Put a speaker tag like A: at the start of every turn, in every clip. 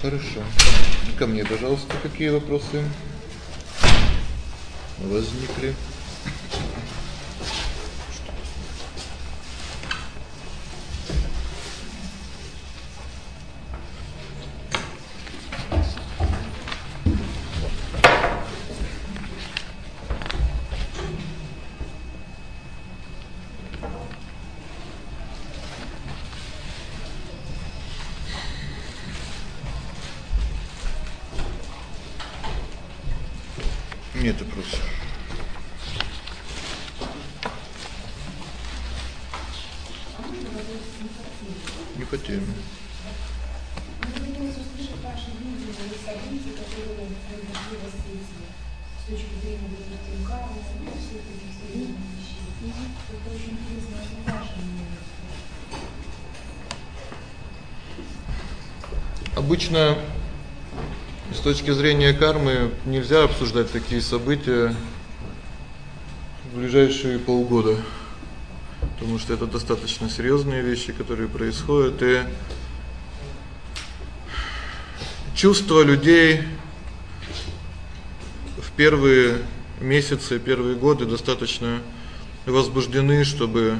A: Хорошо. Ко мне, пожалуйста, какие вопросы возникли? Обычно с точки зрения кармы нельзя обсуждать такие события в ближайшие полгода. Потому что это достаточно серьёзные вещи, которые происходят, и чувства людей в первые месяцы, первые годы достаточно возбуждены, чтобы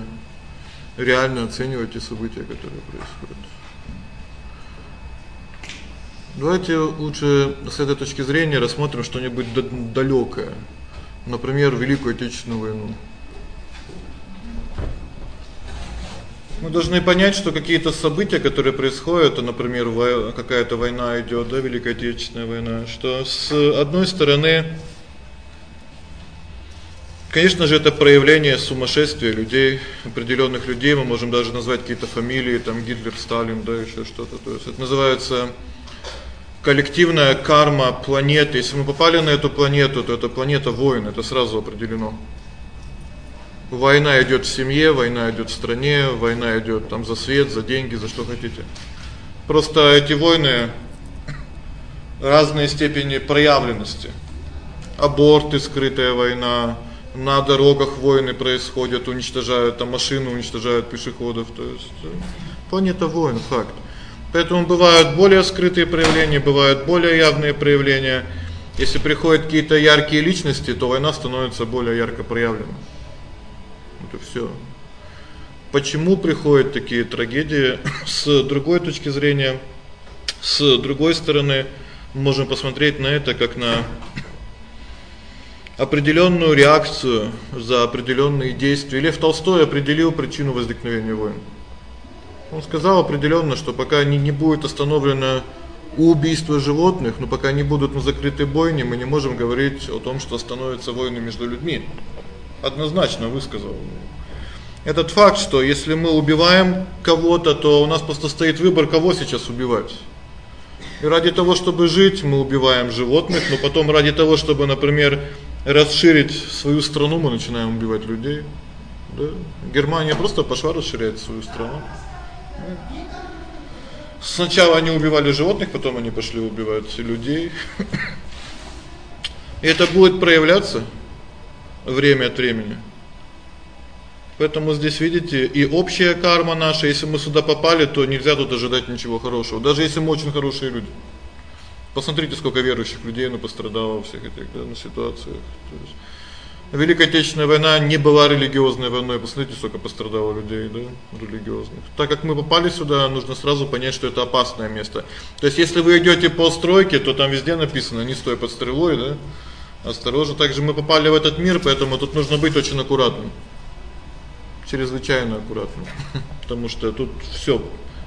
A: реально оценивать те события, которые происходят. Давайте лучше с этой точки зрения рассмотрим что-нибудь далёкое. Например, Великую Отечественную войну. Мы должны понять, что какие-то события, которые происходят, например, какая-то война идёт, да, Великая Отечественная война, что с одной стороны Конечно же, это проявление сумасшествия людей, определённых людей, мы можем даже назвать какие-то фамилии, там Гитлер, Сталин, да, ещё что-то. То есть это называется коллективная карма планеты. Если мы попали на эту планету, то это планета войн, это сразу определено. Война идёт в семье, война идёт в стране, война идёт там за свет, за деньги, за что хотите. Просто эти войны разной степени проявленности. Аборты, скрытая война, на дорогах войны происходят, уничтожают там машины, уничтожают пешеходов, то есть э, планета войн факт. Поэтому бывают более скрытые проявления, бывают более явные проявления. Если приходят какие-то яркие личности, то война становится более ярко проявлена. Это всё. Почему приходят такие трагедии с другой точки зрения? С другой стороны, можем посмотреть на это как на определённую реакцию за определённые действия. Лев Толстой определил причину возникновения войн. Он сказал определённо, что пока не не будет остановлено убийство животных, но пока не будут на закрытой бойне, мы не можем говорить о том, что остановятся войны между людьми. Однозначно высказал. Этот факт, что если мы убиваем кого-то, то у нас просто стоит выбор, кого сейчас убивать. И ради того, чтобы жить, мы убиваем животных, но потом ради того, чтобы, например, расширить свою страну, мы начинаем убивать людей. Да? Германия просто пошла расширять свою страну. Сначала они убивали животных, потом они пошли убивать людей. И это будет проявляться время от времени. Поэтому здесь видите, и общая карма наша, если мы сюда попали, то нельзя тут ожидать ничего хорошего, даже если мы очень хорошие люди. Посмотрите, сколько верующих людей ну пострадало всех этих да, ситуациях. То есть Великая Отечественная война не была религиозной войной, посмотрите, сколько пострадало людей, да, религиозных. Так как мы попали сюда, нужно сразу понять, что это опасное место. То есть если вы идёте по стройке, то там везде написано: "Не стой под стрелой", да? Осторожно. Также мы попали в этот мир, поэтому тут нужно быть очень аккуратным. Чрезвычайно аккуратным. Потому что тут всё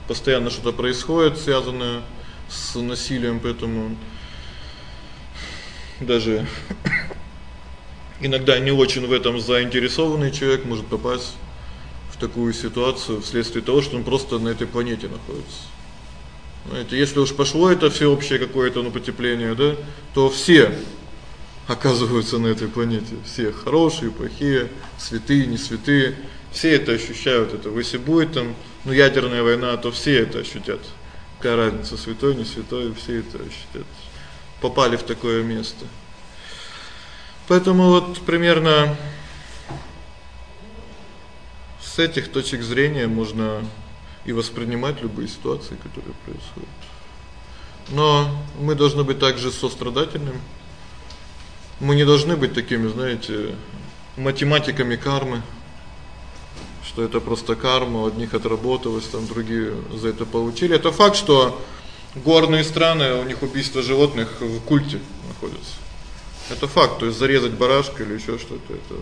A: постоянно что-то происходит, связанное с насилием, поэтому даже Иногда не очень в этом заинтересованный человек может попасть в такую ситуацию вследствие того, что он просто на этой планете находится. Знаете, если уж пошло это всеобщее какое-то ну потепление, да, то все оказываются на этой планете, все хорошие, плохие, святые, не святые, все это ощущают это. Если будет там ну ядерная война, то все это ощутят. Какая разница, святой, не святой, все это ощутят. Попали в такое место. Поэтому вот примерно с этих точек зрения можно и воспринимать любые ситуации, которые происходят. Но мы должны быть также сострадательными. Мы не должны быть такими, знаете, математиками кармы, что это просто карма, одних отработалось, там другие за это получили. Это факт, что горные страны, у них убийство животных в культе находится. Это факт, то есть зарезать барашка или ещё что-то это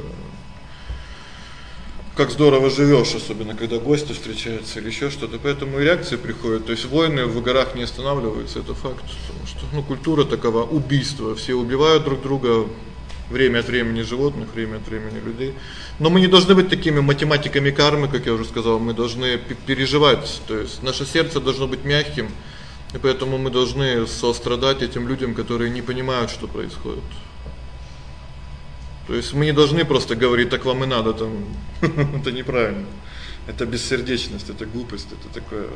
A: как здорово живёшь, особенно когда гости встречаются или ещё что-то. Поэтому и реакции приходят. То есть войны в горах не останавливаются, это факт, потому что ну культура такова убийство. Все убивают друг друга время от времени животных, время от времени людей. Но мы не должны быть такими математиками кармы, как я уже сказал, мы должны переживать, то есть наше сердце должно быть мягким. И поэтому мы должны сострадать этим людям, которые не понимают, что происходит. То есть мы не должны просто говорить: "Так вам и надо там". это неправильно. Это бессердечность, это глупость, это такое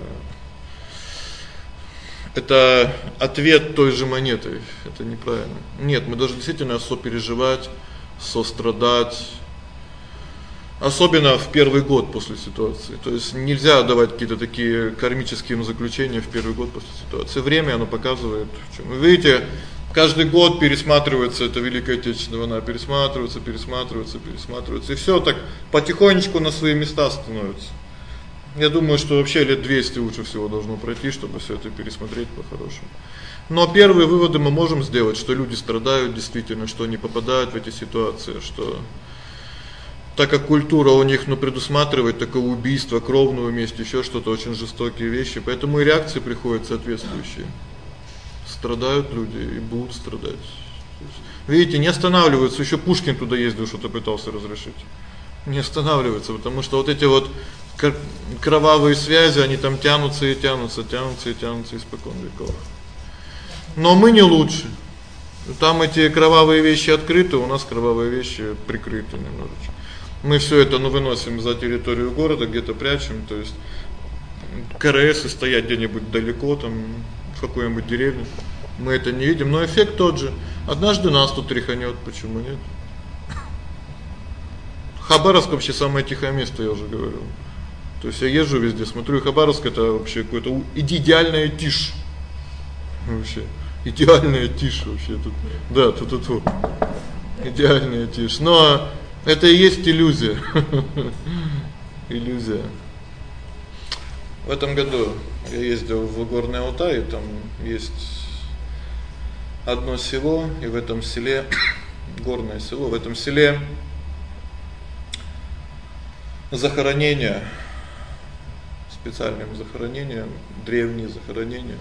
A: это ответ той же монеты. Это неправильно. Нет, мы должны действительно сопереживать, сострадать. Особенно в первый год после ситуации. То есть нельзя давать какие-то такие кармические заключения в первый год после ситуации. Время оно показывает, в чём. Вы видите, каждый год пересматривается эта Великая Отечественная война, пересматривается, пересматривается, пересматривается. И всё так потихонечку на свои места становится. Я думаю, что вообще лет 200 лучше всего должно пройти, чтобы всё это пересмотреть по-хорошему. Но первые выводы мы можем сделать, что люди страдают действительно, что они попадают в эти ситуации, что так как культура у них, ну, предусматривает такое убийство, кровную месть, ещё что-то очень жестокие вещи, поэтому и реакции приходят соответствующие. Страдают люди и будут страдать. Видите, не останавливаются, ещё Пушкин туда ездил, что-то пытался разрешить. Не останавливаются, потому что вот эти вот кровавые связи, они там тянутся и тянутся, тянутся и тянутся испокон веков. Но мы не лучше. Там эти кровавые вещи открыты, у нас кровавые вещи прикрыты немножечко. Мы всё это ну выносим за территорию города, где-то прячем, то есть КРС стоят где-нибудь далеко там в какой-нибудь деревне. Мы это не видим, но эффект тот же. Однажды нас тут тряханёт, почему нет? Хабаровск вообще самое тихое место, я уже говорил. То есть я езжу везде, смотрю, Хабаровск это вообще какой-то идеальная тишь. Вообще идеальная тишь вообще тут. Да, тут тут. тут. Идеальная тишь. Но это и есть иллюзия. Иллюзия. В этом году я ездил в Горный Алтай, там есть одно село, и в этом селе горное село, в этом селе захоронение специальным захоронением, древние захоронения.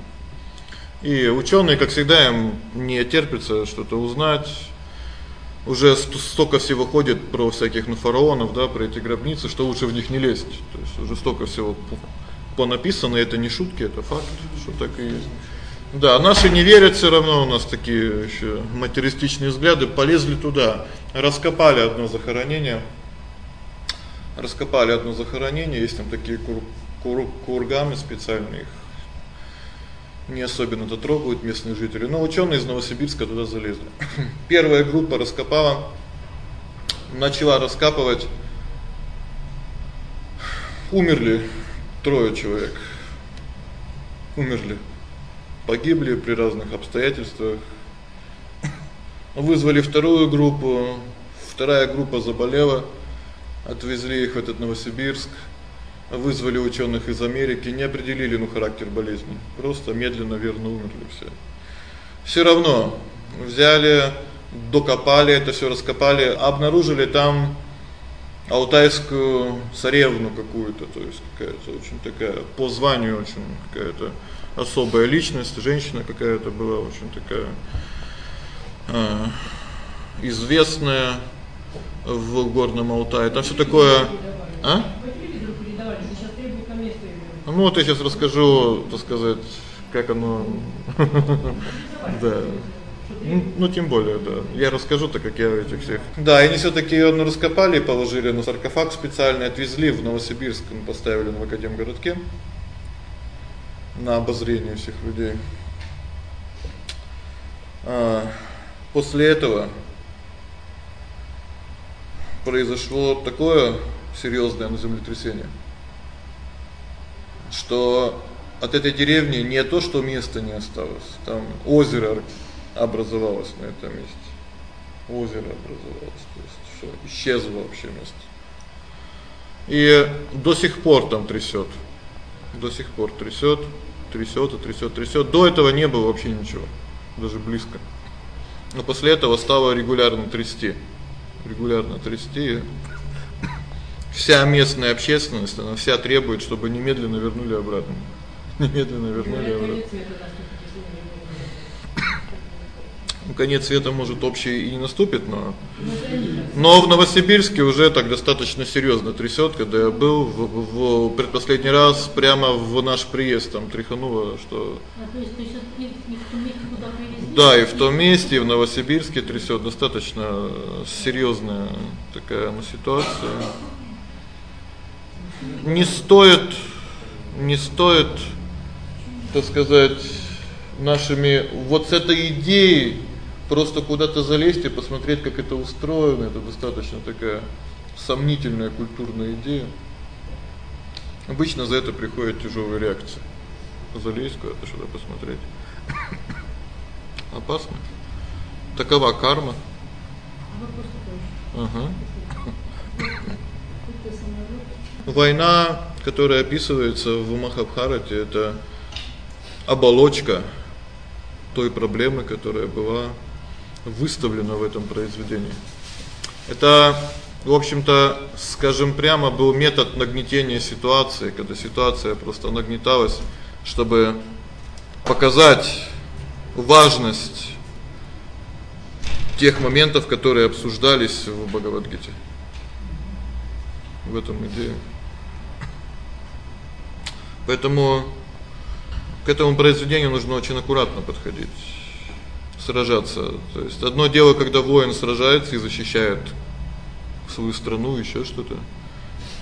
A: И учёные, как всегда, им не терпится что-то узнать. Уже столько всего ходит про всяких ну фараонов, да, про эти гробницы, что лучше в них не лезть. То есть уже столько всего понаписано, это не шутки, это факт, что так и есть. Да, наши не верят всё равно, у нас такие ещё материалистичные взгляды, полезли туда, раскопали одно захоронение. Раскопали одно захоронение, есть там такие кур курганы специальные. Не особенно-то трогают местные жители, но учёные из Новосибирска туда залезли. Первая группа раскопала, начала раскапывать. Умерли трое человек. Умерли. Погибли при разных обстоятельствах. Вызвали вторую группу. Вторая группа заболела. Отвезли их в этот Новосибирск вызвали учёных из Америки, не определили ну характер болезни. Просто медленно верно умерли все. Всё равно взяли, докопали это всё, раскопали, обнаружили там алтайскую царевну какую-то, то есть какая-то очень такая по званию очень какая-то особая личность, женщина какая-то была очень такая э известная в Горном Алтае. Там всё такое, а? Ну вот я сейчас расскажу, так сказать, как оно Да. Ну, ну тем более, да. Я расскажу так, как я этих всех. Да, они всё таки её ну, раскопали, положили на саркофаг специально, отвезли в Новосибирск, поставили в Академгородке на обозрение всех людей. А после этого произошло такое серьёзное землетрясение что от этой деревни не то, что места не осталось. Там озеро образовалось на этом месте. Озеро образовалось, то есть всё, исчезло вообще место. И до сих пор там трясёт. До сих пор трясёт, трясёт и трясёт, трясёт. До этого не было вообще ничего, даже близко. Но после этого стало регулярно трясти. Регулярно трясти. Вся местная общественность, она вся требует, чтобы немедленно вернули обратно. Немедленно вернули обратно. Конец света может общий и не наступит, но но в Новосибирске уже так достаточно серьёзно трясёт, когда я был в, в, предпоследний раз прямо в наш приезд там тряхануло, что
B: А есть не месте?
A: Да, и в том месте, и в Новосибирске трясёт достаточно серьёзная такая ну, ситуация. Не стоит не стоит, так сказать, нашими вот с этой идеей просто куда-то залезть и посмотреть, как это устроено, это достаточно такая сомнительная культурная идея. Обычно за это приходит тяжёлая реакция. Залезть куда-то сюда посмотреть. Опасно. Такова карма. Ага. Война, которая описывается в Махабхарате, это оболочка той проблемы, которая была выставлена в этом произведении. Это, в общем-то, скажем прямо, был метод нагнетения ситуации, когда ситуация просто нагнеталась, чтобы показать важность тех моментов, которые обсуждались в Бхагавад-гите. В этом идея. Поэтому к этому произведению нужно очень аккуратно подходить. Сражаться. То есть одно дело, когда воин сражается и защищает свою страну, ещё что-то.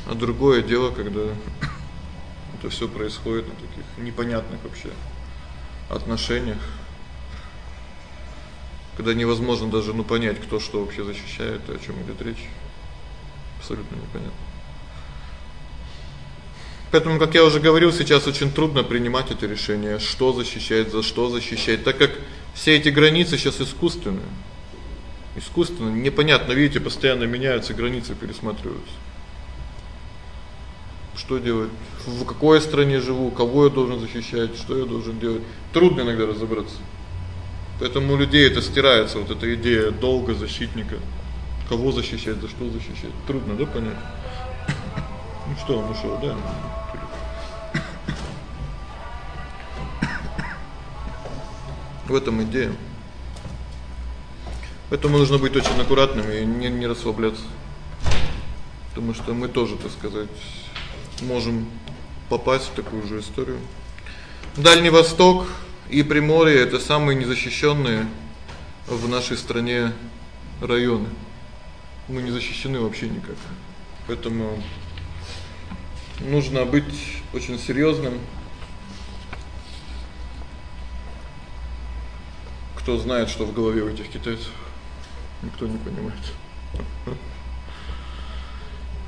A: А другое дело, когда это всё происходит на таких непонятных вообще отношениях. Когда невозможно даже ну понять, кто что вообще защищает и о чём идёт речь. Абсолютно непонятно. Поэтому, как я уже говорил, сейчас очень трудно принимать это решение, что защищать, за что защищать, так как все эти границы сейчас искусственные. Искусственно, непонятно, видите, постоянно меняются границы, пересматриваются. Что делать? В какой стране живу, кого я должен защищать, что я должен делать? Трудно иногда разобраться. Поэтому у людей это стирается вот эта идея долга защитника. Кого защищать, за что защищать? Трудно, да, понять. Ну что, он ушёл, да? В этом идея. Поэтому нужно быть очень аккуратным и не не расслабляться. Потому что мы тоже, так сказать, можем попасть в такую же историю. Дальний Восток и Приморье это самые незащищённые в нашей стране районы. Мы не защищены вообще никак. Поэтому нужно быть очень серьёзным. Кто знает, что в голове у этих китайцев? Никто не понимает.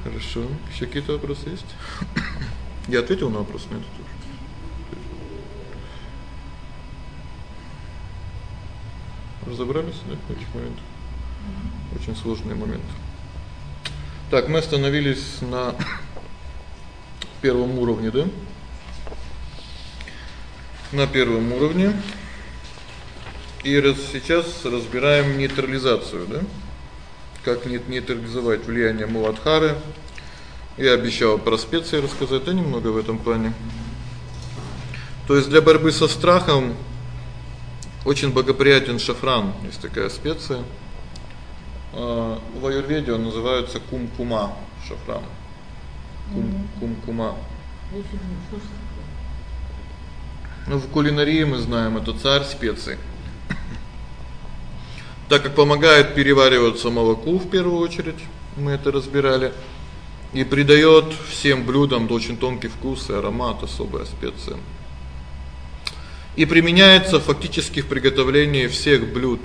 A: Хорошо. Ещё какие-то вопросы есть? Я ответил на вопрос этот тоже. Разобрались, да, в этих моментах. Очень сложный момент. Так, мы остановились на первом уровне, да? На первом уровне. И раз сейчас разбираем нейтрализацию, да? Как нейтрализовать влияние Муладхары. Я обещал про специи рассказать, да немного в этом плане. То есть для борьбы со страхом очень благоприятен шафран, есть такая специя. А в аюрведе он называется кумкума, шафран. Кум кумкума. Ну в кулинарии мы знаем, это царь специй. Так как помогает перевариваться молоку в первую очередь, мы это разбирали, и придаёт всем блюдам очень тонкий вкус и аромат, особая специя. И применяется фактически в приготовлении всех блюд.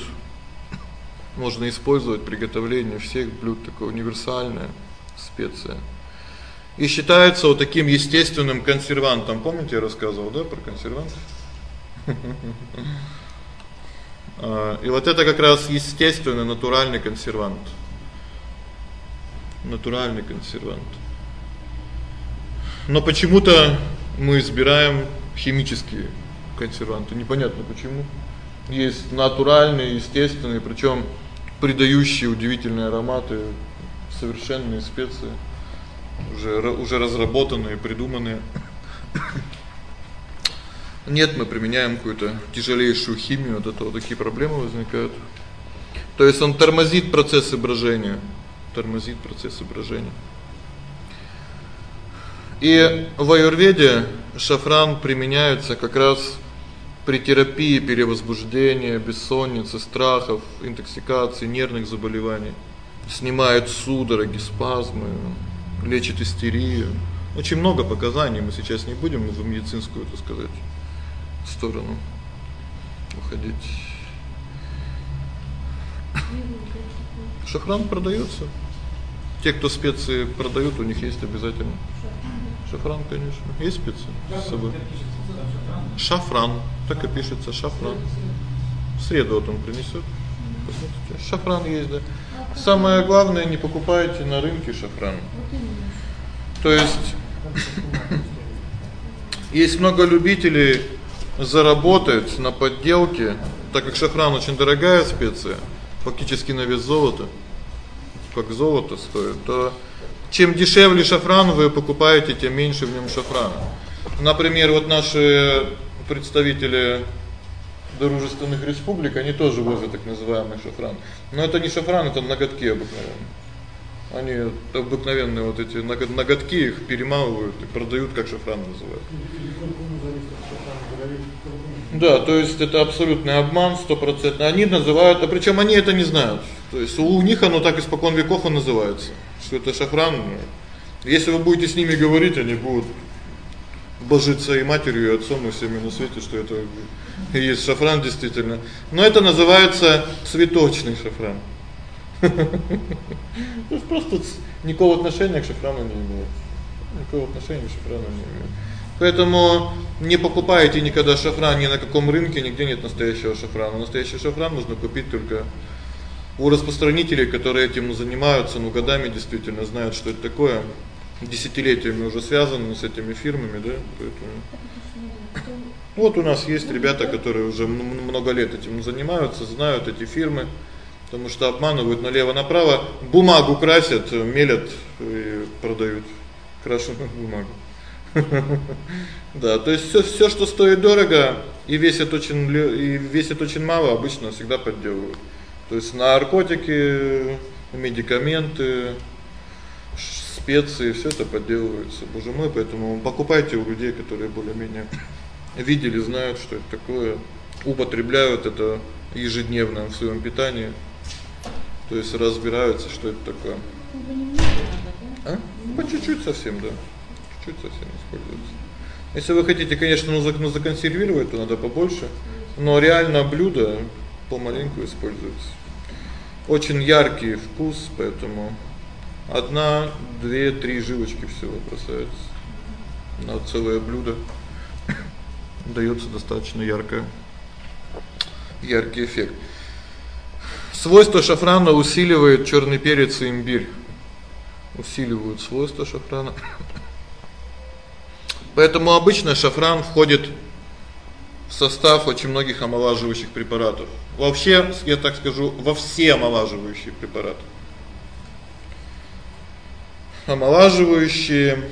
A: Можно использовать приготовление всех блюд, такое универсальная специя. и считается вот таким естественным консервантом. Помните, я рассказывал, да, про консервант? А, и вот это как раз естественный натуральный консервант. Натуральный консервант. Но почему-то мы избираем химические консерванты. Непонятно почему. Есть натуральные, естественные, причём придающие удивительные ароматы, совершенные специи, уже уже разработанные, придуманные. Нет, мы применяем какую-то тяжелейшую химию, от этого такие проблемы возникают. То есть он тормозит процесс брожения, тормозит процесс брожения. И в аюрведе шафран применяется как раз при терапии перевозбуждения, бессонницы, страхов, интоксикации, нервных заболеваний. Снимает судороги, спазмы, лечит истерию. Очень много показаний, мы сейчас не будем в медицинскую, так сказать, сторону уходить. Шафран продаётся. Те, кто специи продают, у них есть обязательно. Шафран, конечно. Есть специи с собой. Шафран, так и пишется шафран. В среду вот он принесёт. Посмотрите, шафран есть, да. Самое главное, не покупайте на рынке шафран. То есть есть много любителей заработать на подделке, так как шафран очень дорогая специя, фактически на вес золота. Как золото стоит, то чем дешевле шафран вы покупаете, тем меньше в нём шафрана. Например, вот наши представители дружественных республик, они тоже возят так называемый шафран. Но это не шафран, это ноготки обыкновенные. Они обыкновенные вот эти ноготки их перемалывают и продают как шафран называют. Да, то есть это абсолютный обман, стопроцентный. Они называют, а причём они это не знают. То есть у них оно так испокон веков и называется, что это шафран. Если вы будете с ними говорить, они будут божиться и матерью, и отцом, и всеми на свете, что это есть шафран действительно. Но это называется цветочный шафран. То просто никакого отношения к шафрану не имеет. Никакого отношения к шафрану не имеет. Поэтому не покупайте никогда шафран ни на каком рынке, нигде нет настоящего шафрана. Настоящий шафран можно купить только у распространителей, которые этим занимаются, ну годами действительно знают, что это такое. Десятилетиями уже связаны с этими фирмами, да? Поэтому Вот у нас есть ребята, которые уже много лет этим занимаются, знают эти фирмы, потому что обманывают налево-направо, бумагу красят, мелят и продают крашеную бумагу. Да, то есть всё всё, что стоит дорого и весит очень и весит очень мало, обычно всегда подделывают. То есть наркотики, медикаменты, специи, всё это подделывается. Боже мой, поэтому покупайте у людей, которые более-менее видели, знают, что это такое, употребляют это ежедневно в своём питании. То есть разбираются, что это такое. А? По чуть-чуть совсем, да чуть совсем используется. Если вы хотите, конечно, ну, ну законсервировать, то надо побольше, но реально блюдо помаленьку используется. Очень яркий вкус, поэтому одна, две, три жилочки всего бросается на целое блюдо. Даётся достаточно яркое яркий эффект. Свойство шафрана усиливает чёрный перец и имбирь. Усиливают свойства шафрана. Поэтому обычно шафран входит в состав очень многих омолаживающих препаратов. Вообще, я так скажу, во все омолаживающие препараты. Омолаживающие,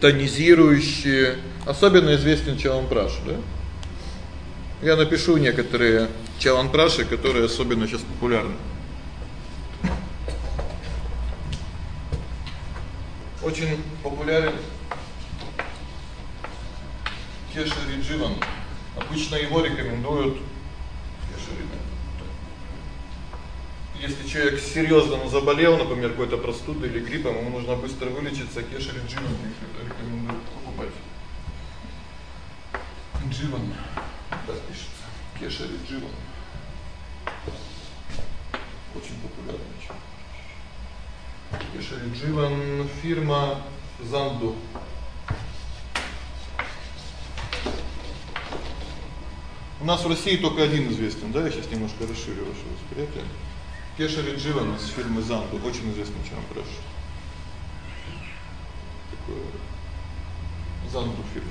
A: тонизирующие, особенно известен чаванпраш, да? Я напишу некоторые чаванпраши, которые особенно сейчас популярны. Очень популярен Кешери Дживан. Обычно его рекомендуют Кешери. Если человек серьёзно заболел, например, какой-то простудой или гриппом, ему нужно быстро вылечиться, Кешери Дживан рекомендуют покупать. Дживан. Так пишется. Кешери Дживан. Очень популярный человек. Кешери Дживан фирма Занду. У нас в России только один известен, да? Я сейчас немножко расширю ваше восприятие. Кешери Дживан из фирмы Занду, очень известный чампраш. Такое Занду фирма.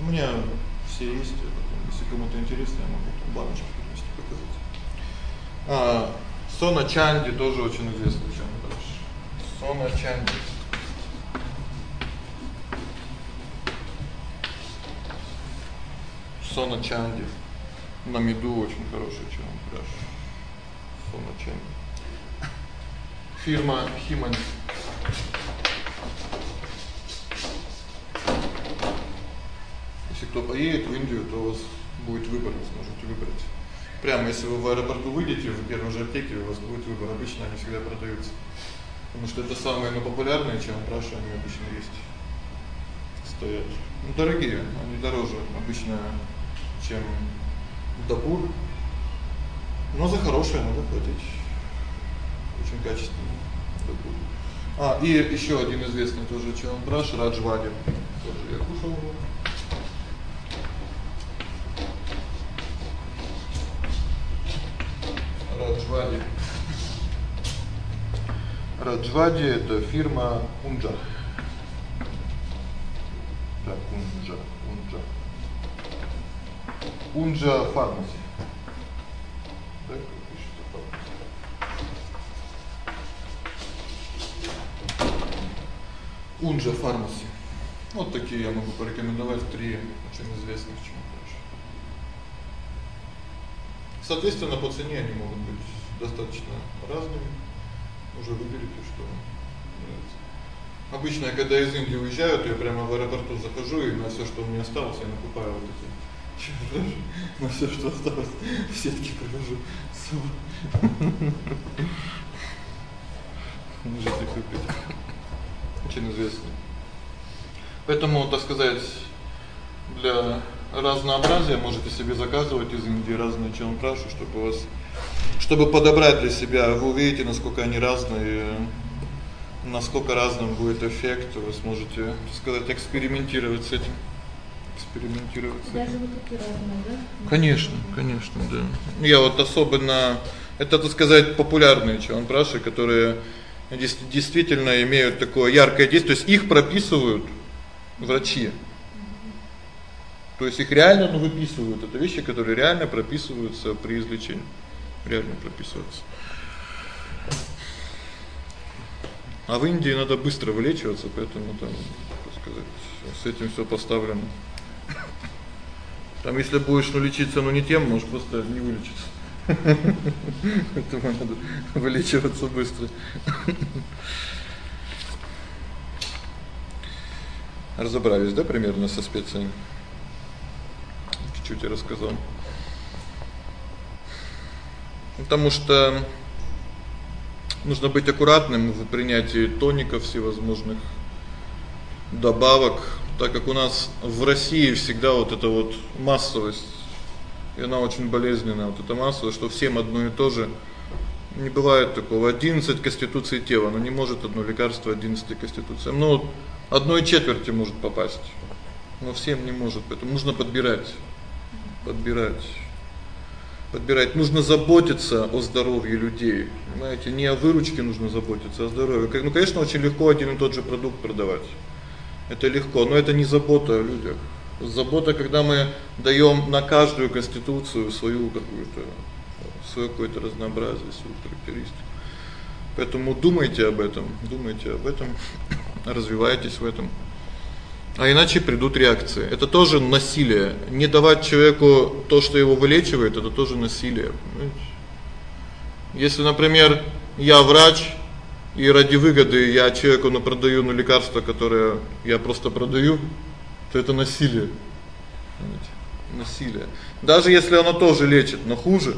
A: У меня все есть, если кому-то интересно, я могу баночку принести показать. А Сона Чанди тоже очень известный чампраш. Сона Чанди. Сона Чанди. На меду очень хороший чампраш. Сона Чанди. Фирма Химанс. Если кто поедет в Индию, то у вас будет выбор, вы сможете выбрать. Прямо если вы в аэропорту выйдете, в первой же аптеке у вас будет выбор. Обычно они всегда продаются. Потому что это самые ну, популярные, чем праши они обычно есть. Стоят. Ну, дорогие, они дороже обычно, чем Дапур. Но за хорошее надо платить. Очень качественно. Дапур. А, и ещё один известный тоже чаванпраш Раджвади. Тоже я кушал его. Раджвади. Раджвади это фирма Унджа. Так, Унджа. Унджа фармаси. Так, пишется фармаси. Унджа фармаси. Вот такие я могу порекомендовать три очень известных чего Соответственно, по цене они могут быть достаточно разными. Уже выберите, что. Обычно, когда из Индии уезжаю, то я прямо в аэропорту захожу и на всё, что у меня осталось, я накупаю вот эти на всё, что осталось, в сетке привожу Можете купить. Очень известный. Поэтому, так сказать, для разнообразия можете себе заказывать из Индии разные чанпраши, чтобы вас чтобы подобрать для себя, вы увидите, насколько они разные, насколько разным будет эффект, вы сможете, так сказать, экспериментировать с этим. Экспериментировать.
B: Даже вот такие разные, да?
A: Конечно, конечно, да. Я вот особенно это, так сказать, популярные чанпраши, которые действительно имеют такое яркое действие, то есть их прописывают врачи. То есть их реально ну выписывают. Это вещи, которые реально прописываются при излечении. Реально прописываются. А в Индии надо быстро вылечиваться, поэтому там, так сказать, с этим всё поставлено. Там если будешь ну лечиться, ну не тем, можешь просто не вылечиться. Поэтому надо вылечиваться быстро. Разобрались, да, примерно со специями? чуть-чуть рассказал. Потому что нужно быть аккуратным в принятии тоников всевозможных добавок, так как у нас в России всегда вот эта вот массовость, и она очень болезненная, вот эта массовость, что всем одно и то же. Не бывает такого 11 конституций тела, но не может одно лекарство 11 конституциям. Ну, одной четверти может попасть. Но всем не может, поэтому нужно подбирать подбирать. Подбирать нужно заботиться о здоровье людей. Понимаете, не о выручке нужно заботиться, а о здоровье. Ну, конечно, очень легко один и тот же продукт продавать. Это легко, но это не забота о людях. Забота, когда мы даём на каждую конституцию свою какую-то свое какое-то разнообразие, свою характеристику. Поэтому думайте об этом, думайте об этом, развивайтесь в этом. А иначе придут реакции. Это тоже насилие. Не давать человеку то, что его вылечивает, это тоже насилие? Если, например, я врач, и ради выгоды я человеку ну продаю ну лекарство, которое я просто продаю, то это насилие. Понимаете? Насилие. Даже если оно тоже лечит, но хуже.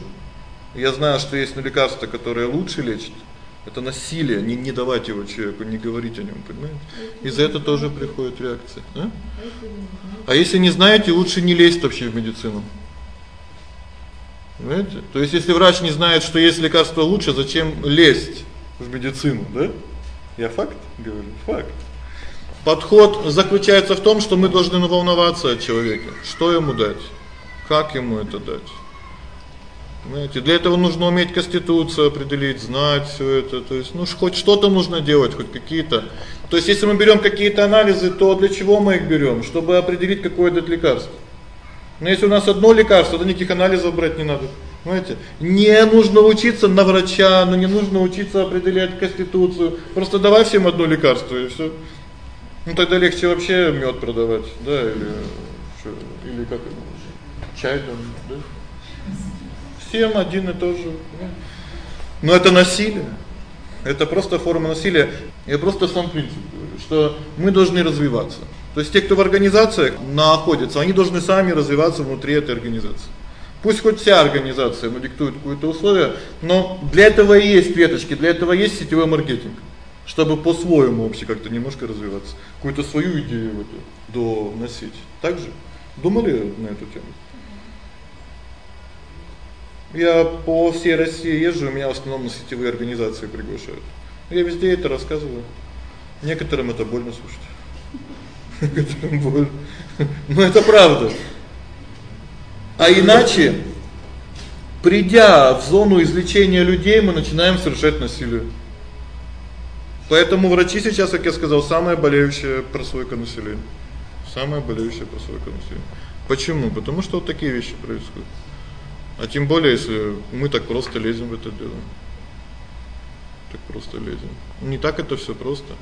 A: Я знаю, что есть ну лекарства, которые лучше лечат. Это насилие, не не давать его человеку, не говорить о нём, понимаете? И за это тоже приходит реакция, а? А если не знаете, лучше не лезть вообще в медицину. Понимаете? То есть если врач не знает, что есть лекарство лучше, зачем лезть? В медицину, да? Я факт говорю, факт. Подход заключается в том, что мы должны волноваться о человеке. Что ему дать? Как ему это дать? Знаете, для этого нужно уметь конституцию определить, знать всё это. То есть, ну хоть что-то нужно делать, хоть какие-то. То есть, если мы берём какие-то анализы, то для чего мы их берём? Чтобы определить, какое дать лекарство. Но если у нас одно лекарство, то никаких анализов брать не надо. Понимаете? Не нужно учиться на врача, но не нужно учиться определять конституцию. Просто давай всем одно лекарство и всё. Ну тогда легче вообще мёд продавать, да, или что, или как чай там, да? Всем один и тот же. Но это насилие. Это просто форма насилия. Я просто сам принцип говорю, что мы должны развиваться. То есть те, кто в организациях находятся, они должны сами развиваться внутри этой организации. Пусть хоть вся организация ему диктует какое-то условие, но для этого и есть веточки, для этого есть сетевой маркетинг, чтобы по-своему вообще как-то немножко развиваться, какую-то свою идею вот до носить. Так думали на эту тему? Я по всей России езжу, меня в основном на сетевые организации приглашают. Я везде это рассказываю. Некоторым это больно слушать. Некоторым больно. Но это правда. А иначе, придя в зону излечения людей, мы начинаем совершать насилие. Поэтому врачи сейчас, как я сказал, самая болеющая прослойка населения. Самая болеющая прослойка населения. Почему? Потому что вот такие вещи происходят. А тем более, если мы так просто лезем в это дело. Так просто лезем. Не так это всё просто.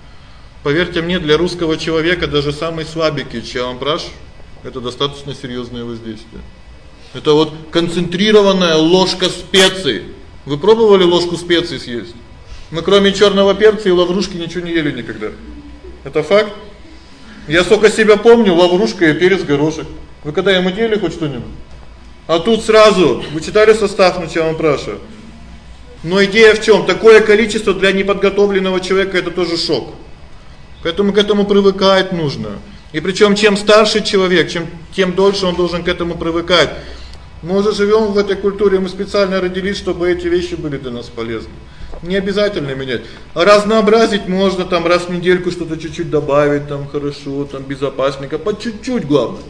A: Поверьте мне, для русского человека даже самый слабенький чавамбраш это достаточно серьёзное воздействие. Это вот концентрированная ложка специй. Вы пробовали ложку специй съесть? Мы кроме чёрного перца и лаврушки ничего не ели никогда. Это факт. Я сколько себя помню, лаврушка и перец горошек. Вы когда ему ели хоть что-нибудь? А тут сразу, вы читали состав начала праша? Но идея в чём? Такое количество для неподготовленного человека это тоже шок. Поэтому к этому привыкать нужно. И причём чем старше человек, чем тем дольше он должен к этому привыкать. Мы уже живём в этой культуре, мы специально родились, чтобы эти вещи были для нас полезны. Не обязательно менять. Разнообразить можно там раз в недельку что-то чуть-чуть добавить, там хорошо, там безопасненько, по чуть-чуть главное.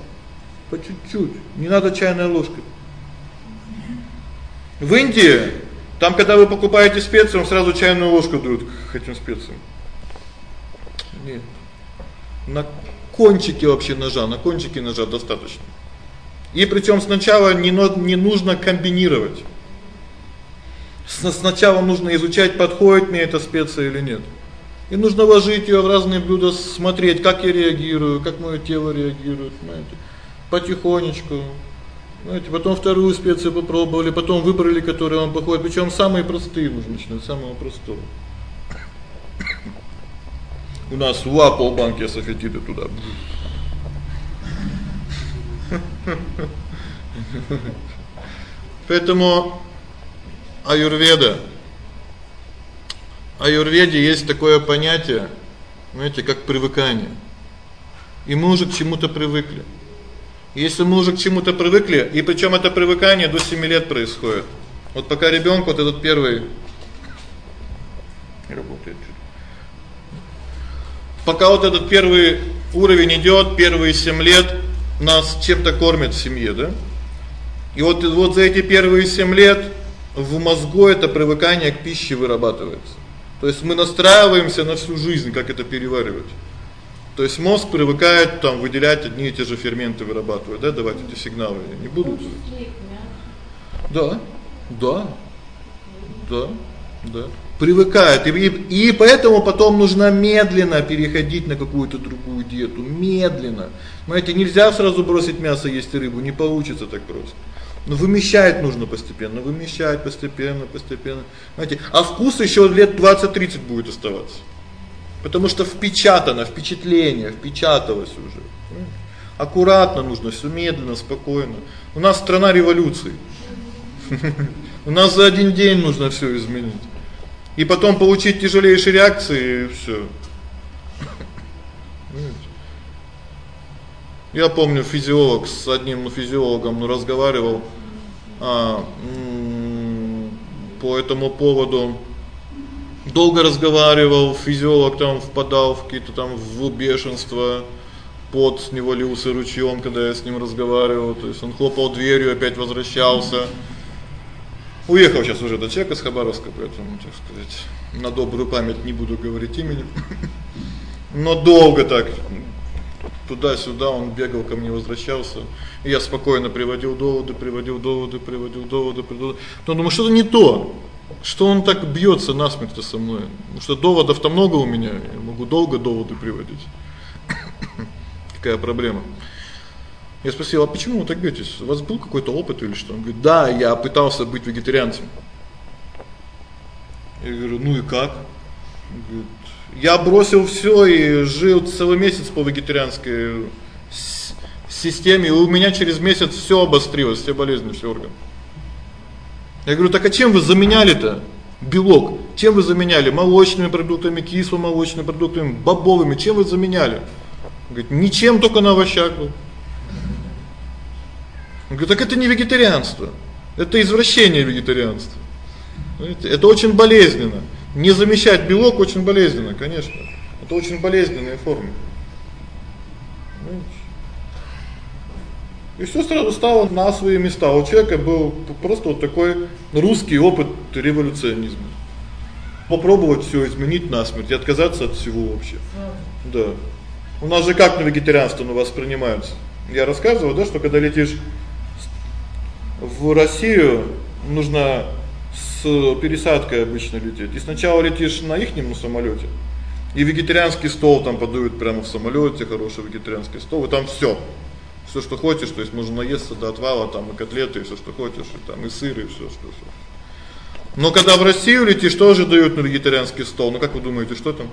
A: По чуть-чуть. Не надо чайной ложкой. В Индии там когда вы покупаете специи, вам сразу чайную ложку дают к этим специям. Нет. На кончике вообще ножа, на кончике ножа достаточно. И причём сначала не не нужно комбинировать. Сначала нужно изучать, подходит мне эта специя или нет. И нужно ложить её в разные блюда, смотреть, как я реагирую, как моё тело реагирует, понимаете? Потихонечку. Знаете, потом вторую специю попробовали, потом выбрали, которая вам подходит, причём самые простые нужно начинать, самого простого. У нас ва полбанки асафетида туда. Поэтому аюрведа аюрведе есть такое понятие, знаете, как привыкание. И мы уже к чему-то привыкли. Если мы уже к чему-то привыкли, и причём это привыкание до 7 лет происходит. Вот пока ребёнку вот этот первый работает. Пока вот этот первый уровень идёт, первые 7 лет нас чем-то кормят в семье, да? И вот вот за эти первые 7 лет в мозгу это привыкание к пище вырабатывается. То есть мы настраиваемся на всю жизнь, как это переваривать. То есть мозг привыкает там выделять одни и те же ферменты вырабатывать, да, давать эти сигналы. Не будут. Да. Да. Да. Да. Привыкает. И, и и поэтому потом нужно медленно переходить на какую-то другую диету, медленно. Знаете, нельзя сразу бросить мясо, есть рыбу, не получится так просто. Но вымещать нужно постепенно, вымещать постепенно, постепенно. Знаете, а вкус ещё лет 20-30 будет оставаться. Потому что впечатано, впечатление, впечаталось уже. Аккуратно нужно, всё медленно, спокойно. У нас страна революции. У нас за один день нужно всё изменить. И потом получить тяжелейшие реакции и всё. Я помню, физиолог с одним физиологом ну, разговаривал а по этому поводу. долго разговаривал, физиолог там впадал в какие-то там в бешенство, пот с него лился ручьём, когда я с ним разговаривал, то есть он хлопал дверью, опять возвращался. Уехал сейчас уже до человека с Хабаровска, поэтому, так сказать, на добрую память не буду говорить имени. Но долго так туда-сюда он бегал ко мне, возвращался. И я спокойно приводил доводы, приводил доводы, приводил доводы, приводил. Но думаю, что-то не то. Что он так бьётся насмерть со мной? Потому что доводов-то много у меня, я могу долго доводы приводить. Какая проблема? Я спросил: "А почему вы так бьётесь? У вас был какой-то опыт или что?" Он говорит: "Да, я пытался быть вегетарианцем". Я говорю: "Ну и как?" Он говорит: "Я бросил всё и жил целый месяц по вегетарианской системе, и у меня через месяц всё обострилось, все болезни, все органы". Я говорю: "Так а чем вы заменяли-то белок? Чем вы заменяли? Молочными продуктами, кисломолочными продуктами, бобовыми? Чем вы заменяли?" Говорит: "Ничем, только на овощах был". Он говорит: "Так это не вегетарианство. Это извращение вегетарианства". Знаете, это очень болезненно. Не замещать белок очень болезненно, конечно. Это очень болезненная форма. Знаете? И всё сразу стало на свои места. У человека был просто вот такой русский опыт революционизма. Попробовать всё изменить насмерть и отказаться от всего вообще. Да. У нас же как на вегетарианство ну воспринимаются. Я рассказывал, да, что когда летишь в Россию, нужно с пересадкой обычно лететь. И сначала летишь на ихнем самолёте. И вегетарианский стол там подают прямо в самолёте, хороший вегетарианский стол, и там всё. Всё, что хочешь, то есть можно наесться до отвала, там и котлеты, и всё, что хочешь, и там и сыр, и всё, что всё. Но когда в Россию летишь, тоже дают на вегетарианский стол. Ну как вы думаете, что там?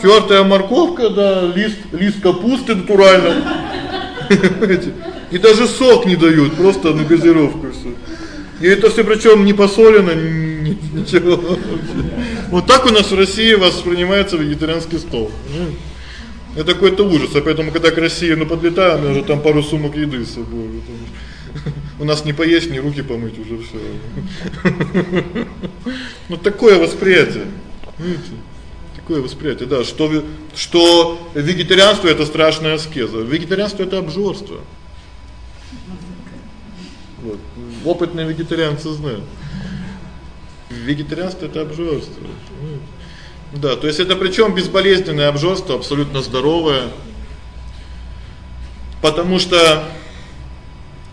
A: Тёртая морковка, да, лист лист капусты натурально. И даже сок не дают, просто на газировку всё. И это всё причём не посолено, ничего. Вот так у нас в России воспринимается вегетарианский стол. Это какой-то ужас, а поэтому когда к России ну подлетаем, уже там пару сумок еды с собой. У нас не поесть, ни руки помыть уже всё. Ну такое восприятие. Видите? Такое восприятие, да, что что вегетарианство это страшная аскеза. Вегетарианство это обжорство. Опытные вегетарианцы знают. Вегетарианство это обжорство. Да, то есть это причём безболезненное обжорство, абсолютно здоровое. Потому что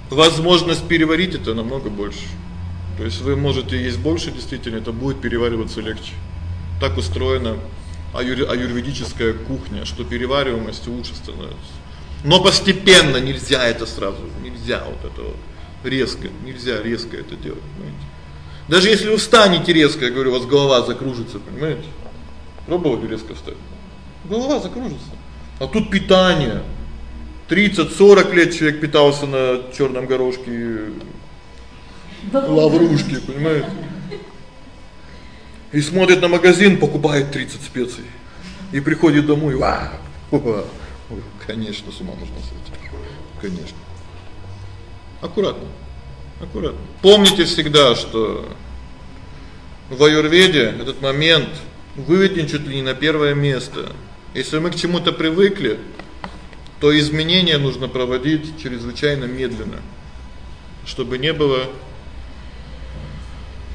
A: возможность переварить это намного больше. То есть вы можете есть больше, действительно, это будет перевариваться легче. Так устроена аюр, аюрведическая кухня, что перевариваемость лучше становится. Но постепенно нельзя это сразу, нельзя вот это вот резко, нельзя резко это делать, понимаете? Даже если вы встанете резко, я говорю, у вас голова закружится, понимаете? Пробовали резко встать? Голова закружится. А тут питание. 30-40 лет человек питался на чёрном горошке, лаврушке, понимаете? И смотрит на магазин, покупает 30 специй. И приходит домой, вау. Конечно, с ума можно сойти. Конечно. Аккуратно. Аккуратно. Помните всегда, что в аюрведе этот момент выведен чуть ли не на первое место. Если мы к чему-то привыкли, то изменения нужно проводить чрезвычайно медленно, чтобы не было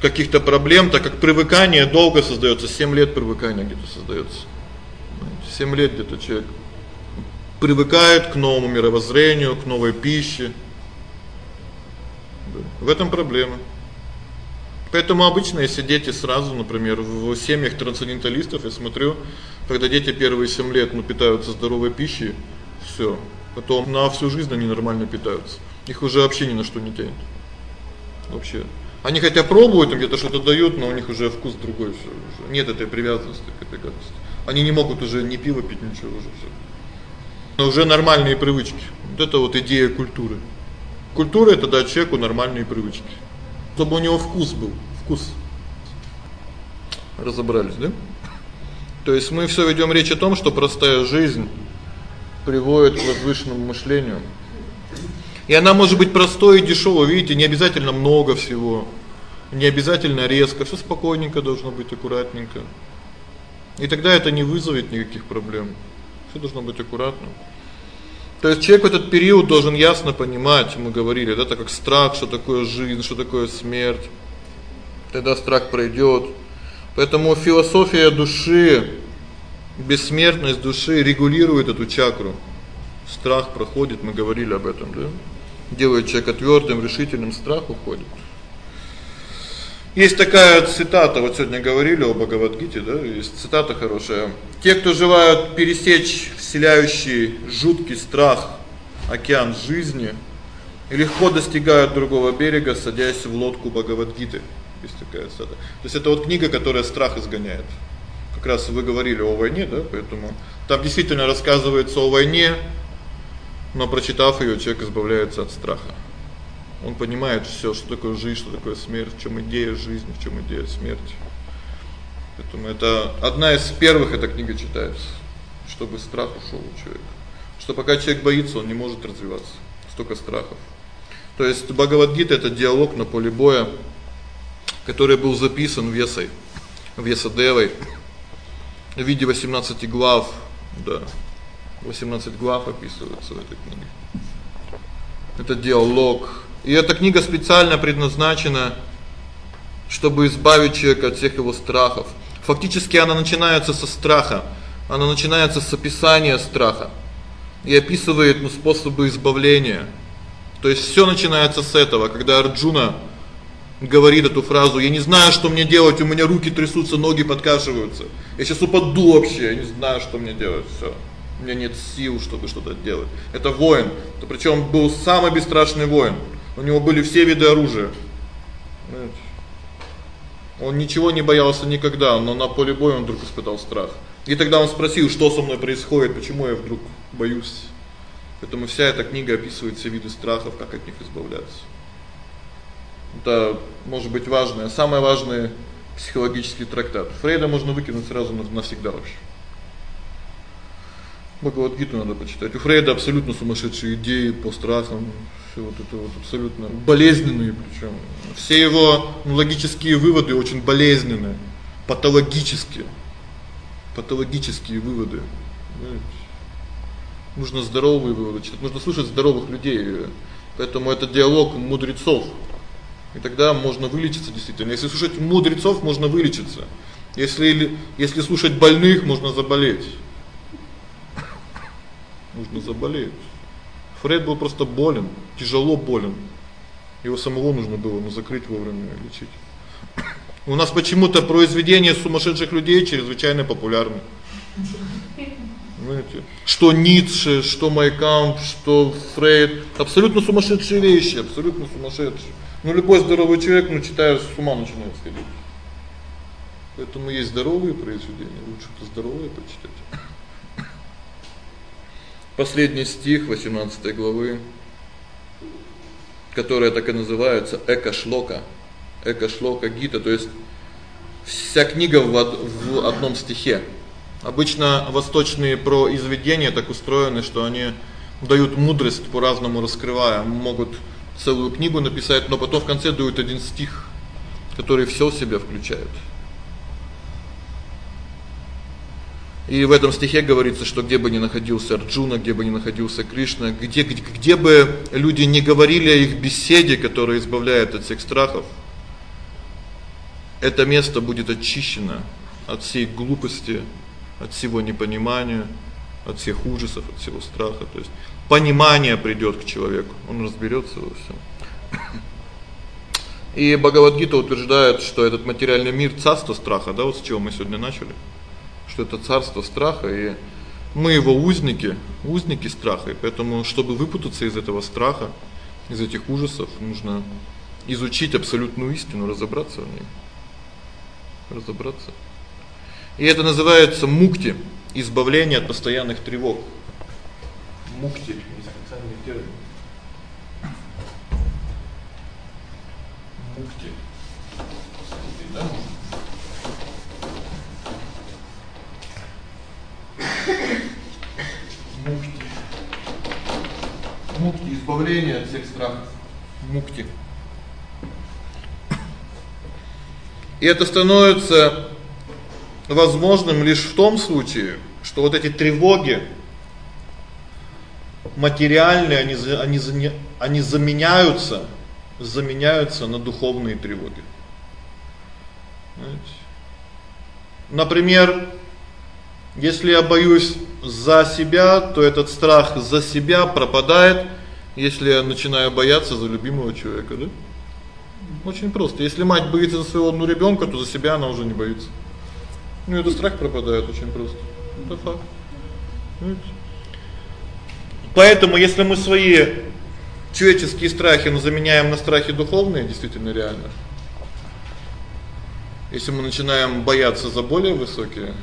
A: каких-то проблем, так как привыкание долго создаётся, 7 лет привыкания где-то создаётся. 7 лет где-то человек привыкает к новому мировоззрению, к новой пище. В этом проблема. Поэтому обычно если дети сразу, например, в семьях трансценденталистов, я смотрю, когда дети первые 7 лет ну питаются здоровой пищей, всё. Потом на всю жизнь они нормально питаются. Их уже вообще ни на что не тянет. Вообще. Они хотя пробуют, им где-то что-то дают, но у них уже вкус другой всё уже. Нет этой привязанности к этой гадости. Они не могут уже ни пиво пить, ничего уже всё. Но уже нормальные привычки. Вот это вот идея культуры. Культура это дать человеку нормальные привычки. Чтобы у него вкус был, вкус. Разобрались, да? То есть мы всё ведём речь о том, что простая жизнь приводит к возвышенному мышлению. И она может быть простой и дешёвой, видите, не обязательно много всего. Не обязательно резко, всё спокойненько должно быть, аккуратненько. И тогда это не вызовет никаких проблем. Всё должно быть аккуратно. То есть человек в этот период должен ясно понимать, мы говорили, да, так как страх, что такое жизнь, что такое смерть. Тогда страх пройдёт. Поэтому философия души, бессмертность души регулирует эту чакру. Страх проходит, мы говорили об этом, да? Делает человека твёрдым, решительным, страх уходит. Есть такая цитата, вот сегодня говорили о Бхагавад-гите, да, есть цитата хорошая. Те, кто желают пересечь вселяющий жуткий страх океан жизни, легко достигают другого берега, садясь в лодку Бхагавад-гиты. Есть такая цитата. То есть это вот книга, которая страх изгоняет. Как раз вы говорили о войне, да, поэтому там действительно рассказывается о войне, но прочитав её, человек избавляется от страха. Он понимает всё, что такое жизнь, что такое смерть, в чём идея жизни, в чём идея смерти. Поэтому это одна из первых эта книга читается, чтобы страх ушёл у человека. Что пока человек боится, он не может развиваться. Столько страхов. То есть Бхагавад-гита это диалог на поле боя, который был записан Весой, Весадевой в виде 18 глав, да. 18 глав описываются в этой книге. Это диалог и эта книга специально предназначена, чтобы избавить человека от всех его страхов. Фактически она начинается со страха. Она начинается с описания страха и описывает ну способы избавления. То есть всё начинается с этого, когда Арджуна говорит эту фразу: "Я не знаю, что мне делать, у меня руки трясутся, ноги подкашиваются. Я сейчас упаду вообще, я не знаю, что мне делать". Всё. У меня нет сил, чтобы что-то делать. Это воин, то причём был самый бесстрашный воин. У него были все виды оружия. Знаете? Он ничего не боялся никогда, но на поле боя он вдруг испытал страх. И тогда он спросил: "Что со мной происходит? Почему я вдруг боюсь?" Поэтому вся эта книга описывает все виды страхов, как от них избавляться. Это может быть важное, самое важное психологический трактат. Фрейда можно выкинуть сразу навсегда вообще. Бхагавад-гиту надо почитать. У Фрейда абсолютно сумасшедшие идеи по страхам, всё вот это вот абсолютно болезненные причём. Все его логические выводы очень болезненные, патологические. Патологические выводы. Знаете? Нужно здоровые выводы читать, нужно слушать здоровых людей. Поэтому это диалог мудрецов. И тогда можно вылечиться действительно. Если слушать мудрецов, можно вылечиться. Если если слушать больных, можно заболеть. Можно заболеть. Фред был просто болен, тяжело болен. Его самого нужно было ну закрыть вовремя лечить. У нас почему-то произведения сумасшедших людей чрезвычайно популярны. Знаете, что Ницше, что Майкамп, что Фрейд, абсолютно сумасшедшие вещи, абсолютно сумасшедшие. Ну любой здоровый человек, ну читая, с ума начинает сходить. Поэтому есть здоровые произведения, лучше это здоровые почитать. Последний стих 18 главы, которая так и называется Эка-шлока. Эка-шлока Гита, то есть вся книга в одном стихе. Обычно восточные произведения так устроены, что они дают мудрость по-разному раскрывая, могут целую книгу написать, но потом в конце дают один стих, который всё в себя включает. И в этом стихе говорится, что где бы ни находился Арджуна, где бы ни находился Кришна, где где, где бы люди не говорили о их беседе, которая избавляет от всех страхов, это место будет очищено от всей глупости, от всего непонимания, от всех ужасов, от всего страха, то есть понимание придёт к человеку, он разберётся во всём. И Бхагавад-гита утверждает, что этот материальный мир царство страха, да, вот с чего мы сегодня начали что это царство страха, и мы его узники, узники страха. И поэтому, чтобы выпутаться из этого страха, из этих ужасов, нужно изучить абсолютную истину, разобраться в ней. Разобраться. И это называется мукти, избавление от постоянных тревог. Мукти из специальный термин. Мукти. Да? Мукти. Мукти избавление от всех страхов. Мукти. И это становится возможным лишь в том случае, что вот эти тревоги материальные, они они они заменяются заменяются на духовные тревоги. Знаете? Например, если я боюсь за себя, то этот страх за себя пропадает, если я начинаю бояться за любимого человека, да? Очень просто. Если мать боится за своего ну ребёнка, то за себя она уже не боится. Ну этот страх пропадает очень просто. Это факт. Видите? Поэтому если мы свои человеческие страхи мы заменяем на страхи духовные, действительно реально. Если мы начинаем бояться за более высокие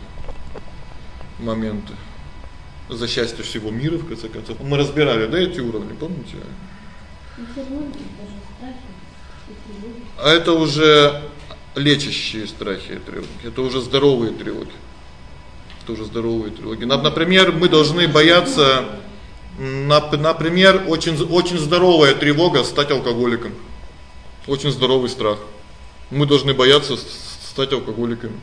A: моменты, за счастье всего мира в конце концов. Мы разбирали, да, эти уровни, помните? А это уже лечащие страхи и тревоги. Это уже здоровые тревоги. Это уже здоровые тревоги. Например, мы должны бояться например, очень очень здоровая тревога стать алкоголиком. Очень здоровый страх. Мы должны бояться стать алкоголиками.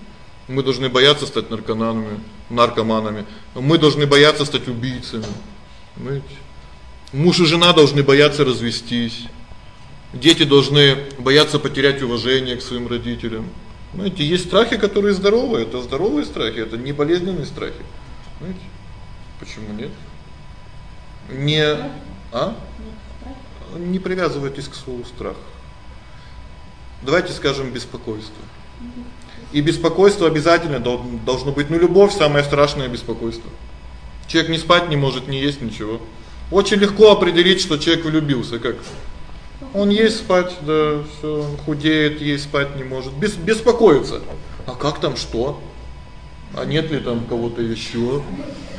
A: Мы должны бояться стать наркоманами, наркоманами. Мы должны бояться стать убийцами. Понимаете? Муж и жена должны бояться развестись. Дети должны бояться потерять уважение к своим родителям. Знаете, есть страхи, которые здоровые, это здоровые страхи, это не болезненные страхи. Знаете? Почему нет? Не а? Не привязывайтесь к слову страх. Давайте скажем беспокойство. И беспокойство обязательно должно быть, ну любовь самое страшное беспокойство. Человек не спать не может, не есть ничего. Очень легко определить, что человек влюбился, как он есть спать, да, всё, худеет, есть спать не может, без беспокоится. А как там что? А нет ли там кого-то ещё?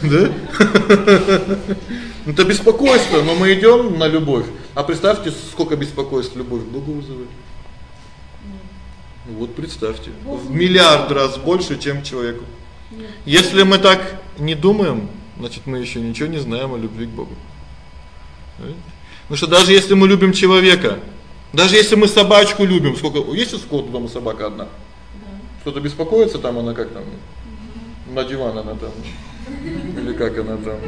A: Да? Это беспокойство, но мы идём на любовь. А представьте, сколько беспокойств любовь вызывает. Вот представьте, в миллиард раз больше, чем человеку. Если мы так не думаем, значит, мы ещё ничего не знаем о любви к Богу. Потому что даже если мы любим человека, даже если мы собачку любим, сколько есть у скотта дома собака одна? Кто-то беспокоится там она как там? На диван она там. Или как она там?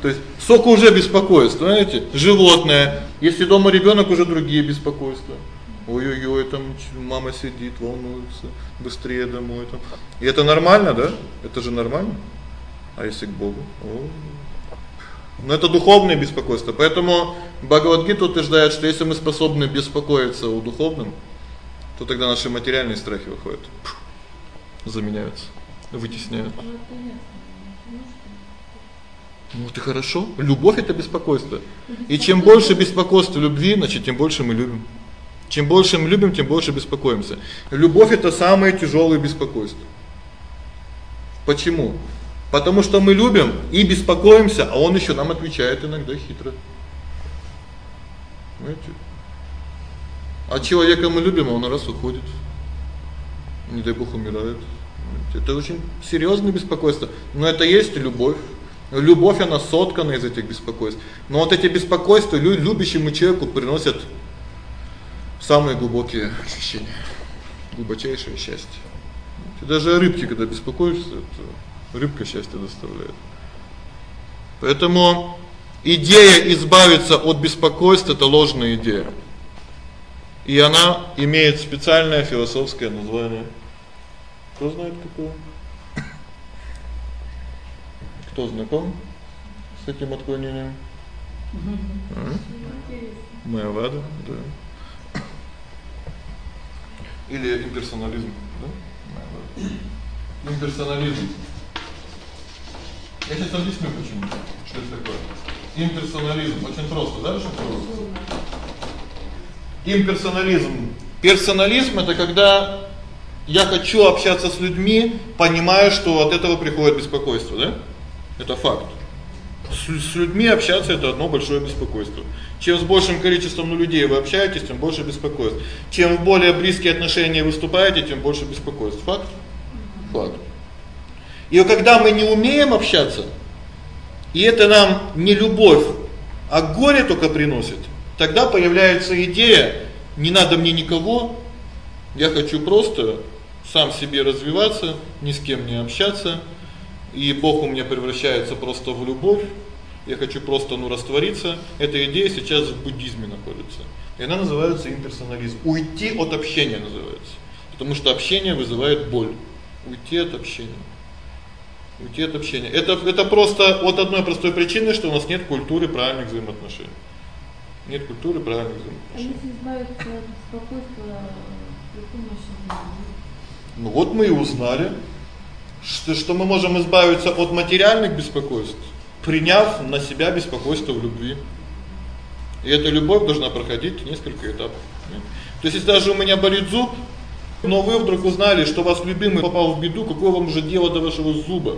A: То есть сколько уже беспокойство, знаете? Животное. Если дома ребёнок, уже другие беспокойства. Ой-ой-ой, там мама сидит, волнуется, быстрее домой там. И это нормально, да? Это же нормально. А если к Богу? О. Но это духовное беспокойство. Поэтому Бхагавад-гита утверждает, что если мы способны беспокоиться о духовном, то тогда наши материальные страхи выходят, заменяются, вытесняют. Ну это хорошо. Любовь это беспокойство. И чем больше беспокойства любви, значит, тем больше мы любим. Чем больше мы любим, тем больше беспокоимся. Любовь это самое тяжёлое беспокойство. Почему? Потому что мы любим и беспокоимся, а он ещё нам отвечает иногда хитро. Знаете? А человека мы любим, а он раз уходит. Не дай Бог умирает. Это очень серьёзное беспокойство, но это есть любовь. Любовь она соткана из этих беспокойств. Но вот эти беспокойства любящему человеку приносят самые глубокие ощущения, глубочайшее счастье. Даже рыбки, когда беспокоишься, это рыбка счастье доставляет. Поэтому идея избавиться от беспокойства это ложная идея. И она имеет специальное философское название. Кто знает какое? Кто знаком с этим отклонением? Угу. Майавада, да. Или имперсонализм, да? Имперсонализм. Я сейчас объясню почему. Что это такое? Имперсонализм очень просто, да, что просто? Имперсонализм. Персонализм это когда я хочу общаться с людьми, понимая, что от этого приходит беспокойство, да? Это факт. С, с людьми общаться это одно большое беспокойство. Чем с большим количеством людей вы общаетесь, тем больше беспокойств. Чем в более близкие отношения выступаете, тем больше беспокойств. Факт? Факт. И когда мы не умеем общаться, и это нам не любовь, а горе только приносит, тогда появляется идея: не надо мне никого, я хочу просто сам себе развиваться, ни с кем не общаться, и Бог у меня превращается просто в любовь. Я хочу просто ну раствориться. Эта идея сейчас в буддизме находится. И она называется имперсонализм. Уйти от общения называется. Потому что общение вызывает боль. Уйти от общения. Уйти от общения. Это это просто от одной простой причины, что у нас нет культуры правильных взаимоотношений. Нет культуры правильных взаимоотношений.
B: Если избавиться от беспокойства при помощи
A: Ну вот мы и узнали, что что мы можем избавиться от материальных беспокойств, приняв на себя беспокойство в любви. И эта любовь должна проходить несколько этапов. То есть если даже у меня болит зуб, но вы вдруг узнали, что ваш любимый попал в беду, какое вам уже дело до вашего зуба?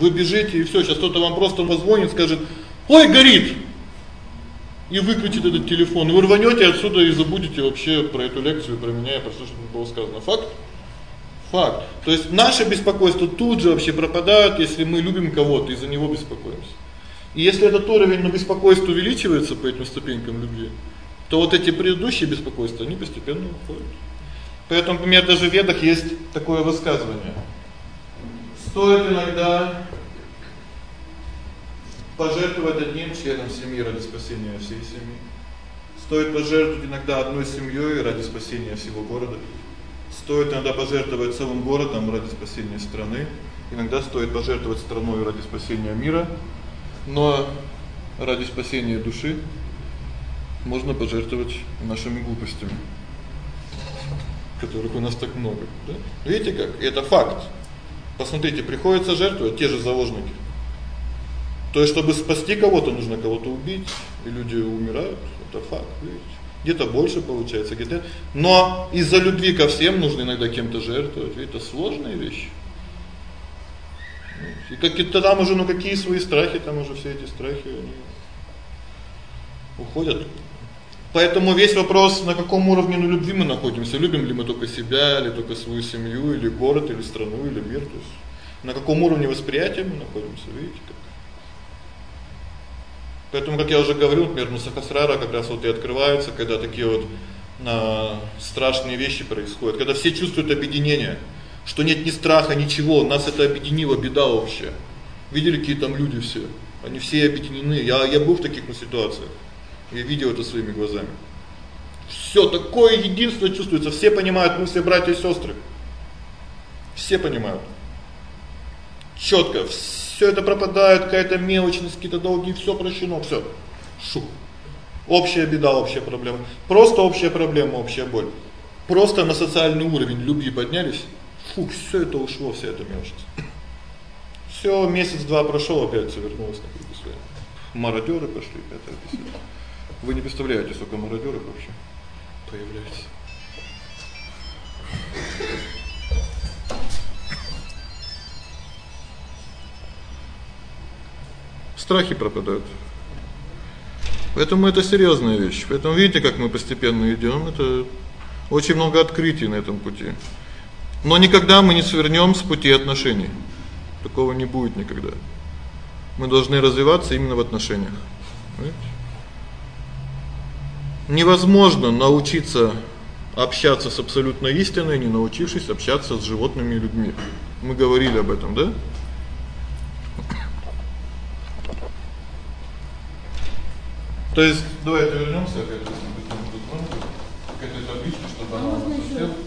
A: Вы бежите и всё, сейчас кто-то вам просто позвонит, скажет: "Ой, горит". И выключит этот телефон. Вы рванёте отсюда и забудете вообще про эту лекцию, про меня и про всё, что было сказано. Факт. Факт. То есть наше беспокойство тут же вообще пропадает, если мы любим кого-то и за него беспокоимся. И если этот уровень на беспокойство увеличивается по этим ступенькам любви, то вот эти предыдущие беспокойства, они постепенно уходят. Поэтому, например, даже в Ведах есть такое высказывание. Стоит иногда пожертвовать одним членом семьи ради спасения всей семьи. Стоит пожертвовать иногда одной семьёй ради спасения всего города. Стоит иногда пожертвовать целым городом ради спасения страны. Иногда стоит пожертвовать страной ради спасения мира. Но ради спасения души можно пожертвовать нашими глупостями, которых у нас так много, да? Видите как? Это факт. Посмотрите, приходится жертвовать те же заложники. То есть чтобы спасти кого-то, нужно кого-то убить, и люди умирают. Это факт, видите? Где-то больше получается, где-то. Но из-за любви ко всем нужно иногда кем-то жертвовать. Ведь это сложные вещи. И какие-то там уже, ну какие свои страхи, там уже все эти страхи они уходят. Поэтому весь вопрос, на каком уровне ну любви мы находимся, любим ли мы только себя, или только свою семью, или город, или страну, или мир, то есть на каком уровне восприятия мы находимся, видите как. Поэтому, как я уже говорил, например, ну Сахасрара как раз вот и открывается, когда такие вот на страшные вещи происходят, когда все чувствуют объединение что нет ни страха, ничего, нас это объединило, беда вообще. Видели, какие там люди все? Они все объединены. Я я был в таких ну, ситуациях. Я видел это своими глазами. Всё такое единство чувствуется, все понимают, мы все братья и сестры. Все понимают. Чётко всё это пропадает, какая-то мелочность, какие-то долги, всё прощено, всё. Шу. Общая беда, общая проблема. Просто общая проблема, общая боль. Просто на социальный уровень любви поднялись Фу, всё это ушло, вся эта мелочь. Всё, месяц-два прошёл, опять всё вернулось на круги своя. Мародёры пошли, опять десятое. Вы не представляете, сколько мародёров вообще появляется. Страхи пропадают. Поэтому это серьёзная вещь. Поэтому видите, как мы постепенно идём, это очень много открытий на этом пути. Но никогда мы не свернём с пути отношений. Такого не будет никогда. Мы должны развиваться именно в отношениях. Понимаете? Невозможно научиться общаться с абсолютной истиной, не научившись общаться с животными людьми. Мы говорили об этом, да? То есть давайте вернёмся опять к этой табличке, чтобы
B: А
A: она
B: можно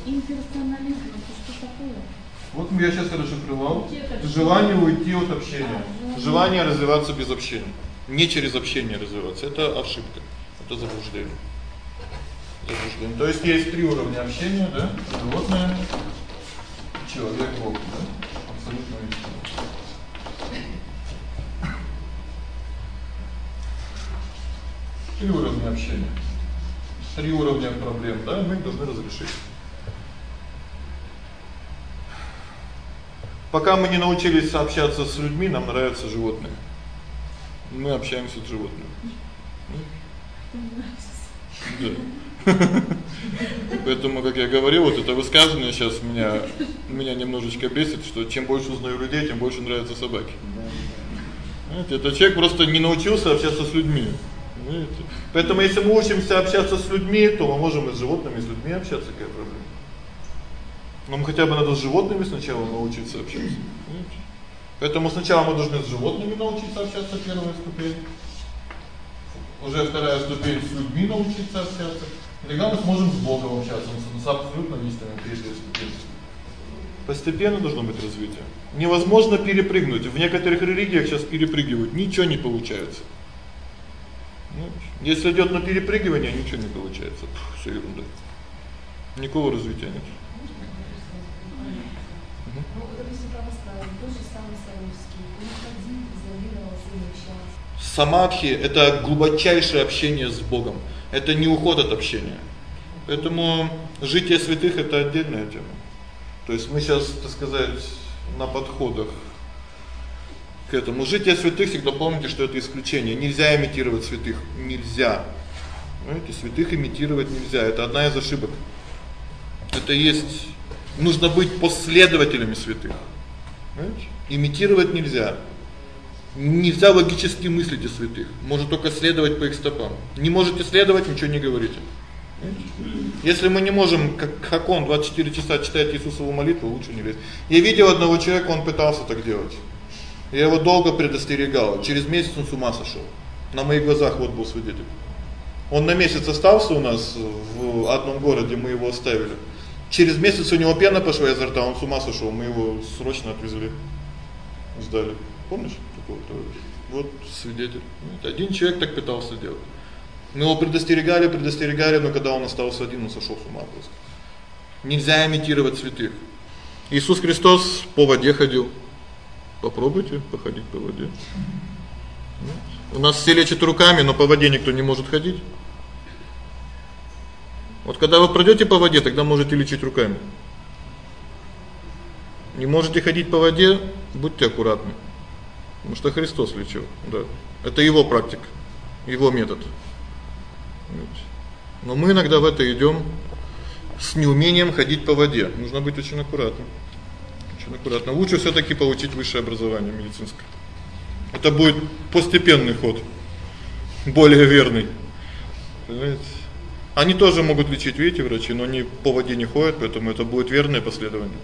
B: имперсонализм, это что такое?
A: Вот я сейчас расшифровал.
B: От общения.
A: Желание уйти от общения.
B: А,
A: Желание развиваться без общения. Не через общение развиваться это ошибка. Это заблуждение. Заблуждение. То есть есть три уровня общения, да? Животное, человек, Бог, да? Абсолютно Три уровня общения. Три уровня проблем, да, мы их должны разрешить. Пока мы не научились общаться с людьми, нам нравятся животные. Мы общаемся с животными. Да. Поэтому, как я говорил, вот это высказывание сейчас меня меня немножечко бесит, что чем больше узнаю людей, тем больше нравятся собаки. Знаете, это человек просто не научился общаться с людьми. Понимаете? Поэтому если мы учимся общаться с людьми, то мы можем и с животными, и с людьми общаться, какая проблема? Нам хотя бы надо с животными сначала научиться общаться. Понимаете? Поэтому сначала мы должны с животными научиться общаться, первая ступень. Уже вторая ступень с людьми научиться общаться. И тогда мы сможем с Богом общаться, с абсолютно истинным третья ступень. Постепенно должно быть развитие. Невозможно перепрыгнуть. В некоторых религиях сейчас перепрыгивают, ничего не получается. Ну, если идёт на перепрыгивание, ничего не получается. Всё ерунда. Никакого развития нет. Самадхи это глубочайшее общение с Богом. Это не уход от общения. Поэтому житие святых это отдельная тема. То есть мы сейчас, так сказать, на подходах к этому. Житие святых всегда помните, что это исключение. Нельзя имитировать святых, нельзя. Знаете, святых имитировать нельзя. Это одна из ошибок. Это есть нужно быть последователями святых. Понимаете? Имитировать нельзя. Нельзя логически мыслить о святых. Можно только следовать по их стопам. Не можете следовать, ничего не говорите. Если мы не можем, как как он 24 часа читать Иисусову молитву, лучше не лезть. Я видел одного человека, он пытался так делать. Я его долго предостерегал. Через месяц он с ума сошёл. На моих глазах вот был свидетель. Он на месяц остался у нас в одном городе, мы его оставили. Через месяц у него пена пошла изо рта, он с ума сошёл. Мы его срочно отвезли. Сдали. Помнишь? Такого-то. Вот свидетель. Вот один человек так пытался делать. Мы его предостерегали, предостерегали, но когда он остался один, он сошёл с ума просто. Нельзя имитировать святых. Иисус Христос по воде ходил. Попробуйте походить по воде. У нас все лечат руками, но по воде никто не может ходить. Вот когда вы пройдёте по воде, тогда можете лечить руками. Не можете ходить по воде, будьте аккуратны. Потому что Христос лечил, да. Это его практика, его метод. Но мы иногда в это идём с неумением ходить по воде. Нужно быть очень аккуратным. Очень аккуратно. Лучше всё-таки получить высшее образование медицинское. Это будет постепенный ход. Более верный. Понимаете? Они тоже могут лечить, видите, врачи, но они по воде не ходят, поэтому это будет верное последование.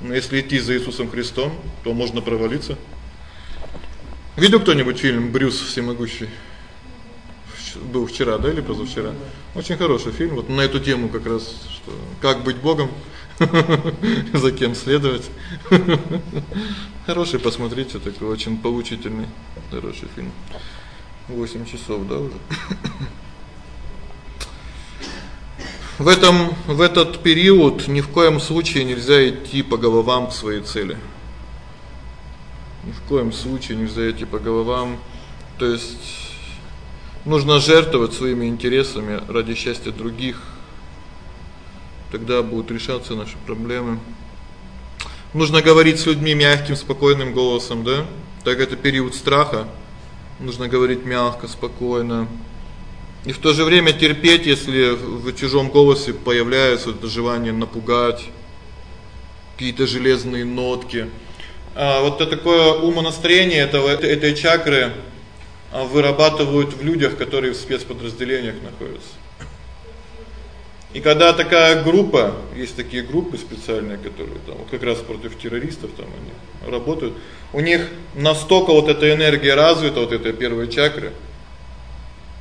A: Но если идти за Иисусом Христом, то можно провалиться. Видел кто-нибудь фильм Брюс всемогущий? Был вчера, да, или позавчера? Очень хороший фильм вот на эту тему как раз, что как быть богом, за кем следовать. Хороший, посмотрите, такой очень поучительный, хороший фильм. 8 часов, да, уже. В этом в этот период ни в коем случае нельзя идти по головам к своей цели. Ни в коем случае нельзя идти по головам. То есть нужно жертвовать своими интересами ради счастья других. Тогда будут решаться наши проблемы. Нужно говорить с людьми мягким, спокойным голосом, да? Так это период страха. Нужно говорить мягко, спокойно. И в то же время терпеть, если в чужом голосе появляется это желание напугать, какие-то железные нотки. А вот это такое умонастроение этого этой чакры а, вырабатывают в людях, которые в спецподразделениях находятся. И когда такая группа, есть такие группы специальные, которые там вот как раз против террористов там они работают, у них настолько вот эта энергия развита вот этой первой чакры,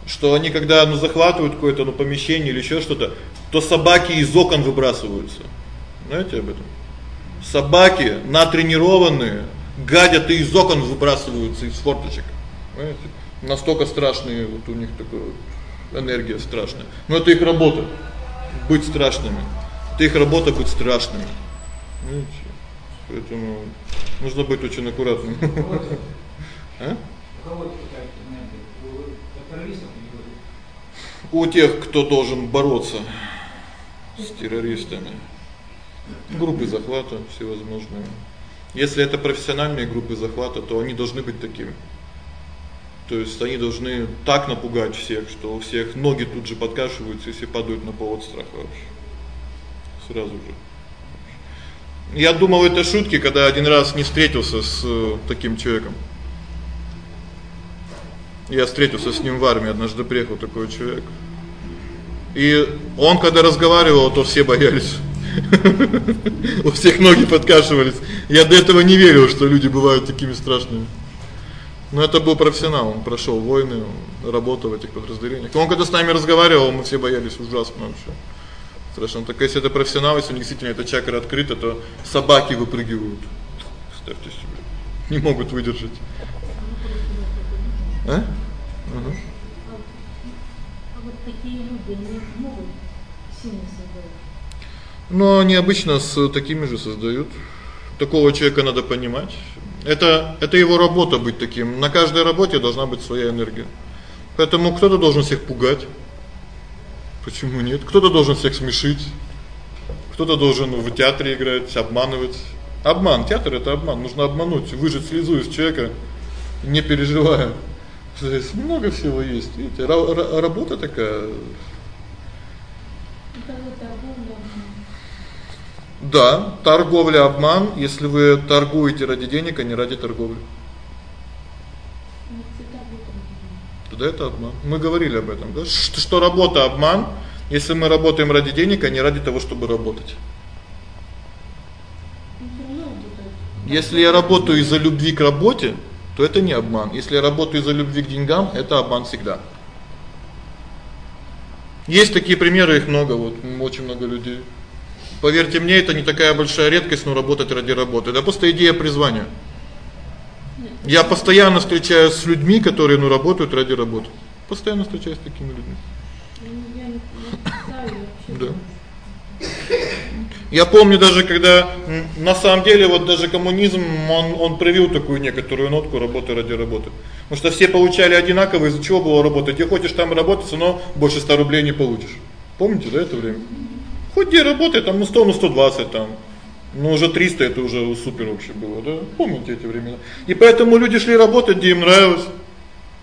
A: что они когда ну захватывают какое-то ну помещение или ещё что-то, то собаки из окон выбрасываются. Знаете об этом? Собаки натренированные гадят и из окон выбрасываются из форточек. Понимаете? Настолько страшные вот у них такая энергия страшная. Но это их работа быть страшными. Это их работа быть страшными. Видите? Поэтому нужно быть очень аккуратным. А? у тех, кто должен бороться с террористами. Группы захвата всевозможные. Если это профессиональные группы захвата, то они должны быть такими. То есть они должны так напугать всех, что у всех ноги тут же подкашиваются, если падают на пол от страха вообще. Сразу же. Я думал, это шутки, когда один раз не встретился с э, таким человеком. Я встретился с ним в армии, однажды приехал такой человек. И он когда разговаривал, то все боялись. У всех ноги подкашивались. Я до этого не верил, что люди бывают такими страшными. Но это был профессионал, он прошёл войны, работал в этих подразделениях. Он когда с нами разговаривал, мы все боялись ужасно вообще. Страшно. Так если это профессионал, если у них действительно эта чакра открыта, то собаки выпрыгивают. Представьте себе. Не могут выдержать. А? Угу.
B: А вот такие люди, они могут сильно создавать?
A: Но они обычно с такими же создают. Такого человека надо понимать. Это это его работа быть таким. На каждой работе должна быть своя энергия. Поэтому кто-то должен всех пугать. Почему нет? Кто-то должен всех смешить. Кто-то должен в театре играть, обманывать. Обман, театр это обман. Нужно обмануть, выжать слезу из человека, не переживая. Здесь много всего есть. Видите, работа такая.
B: Это вот.
A: Да, торговля обман, если вы торгуете ради денег, а не ради торговли. Тогда это обман. Мы говорили об этом, да? Что, что работа обман, если мы работаем ради денег, а не ради того, чтобы работать. Если я работаю из-за любви к работе, то это не обман. Если я работаю из-за любви к деньгам, это обман всегда. Есть такие примеры, их много, вот очень много людей. Поверьте мне, это не такая большая редкость, но работать ради работы. Это просто идея призвания. Я постоянно встречаюсь с людьми, которые ну работают ради работы. Постоянно встречаюсь с такими людьми.
B: Я не вообще.
A: Да. Я помню даже когда на самом деле вот даже коммунизм, он он привил такую некоторую нотку работы ради работы. Потому что все получали одинаково, из-за чего было работать. Ты хочешь там работать, но больше 100 рублей не получишь. Помните, да, это время? Хоть где работай там ну 100, ну 120 там. Ну уже 300 это уже супер вообще было, да? Помните эти времена? И поэтому люди шли работать, где им нравилось.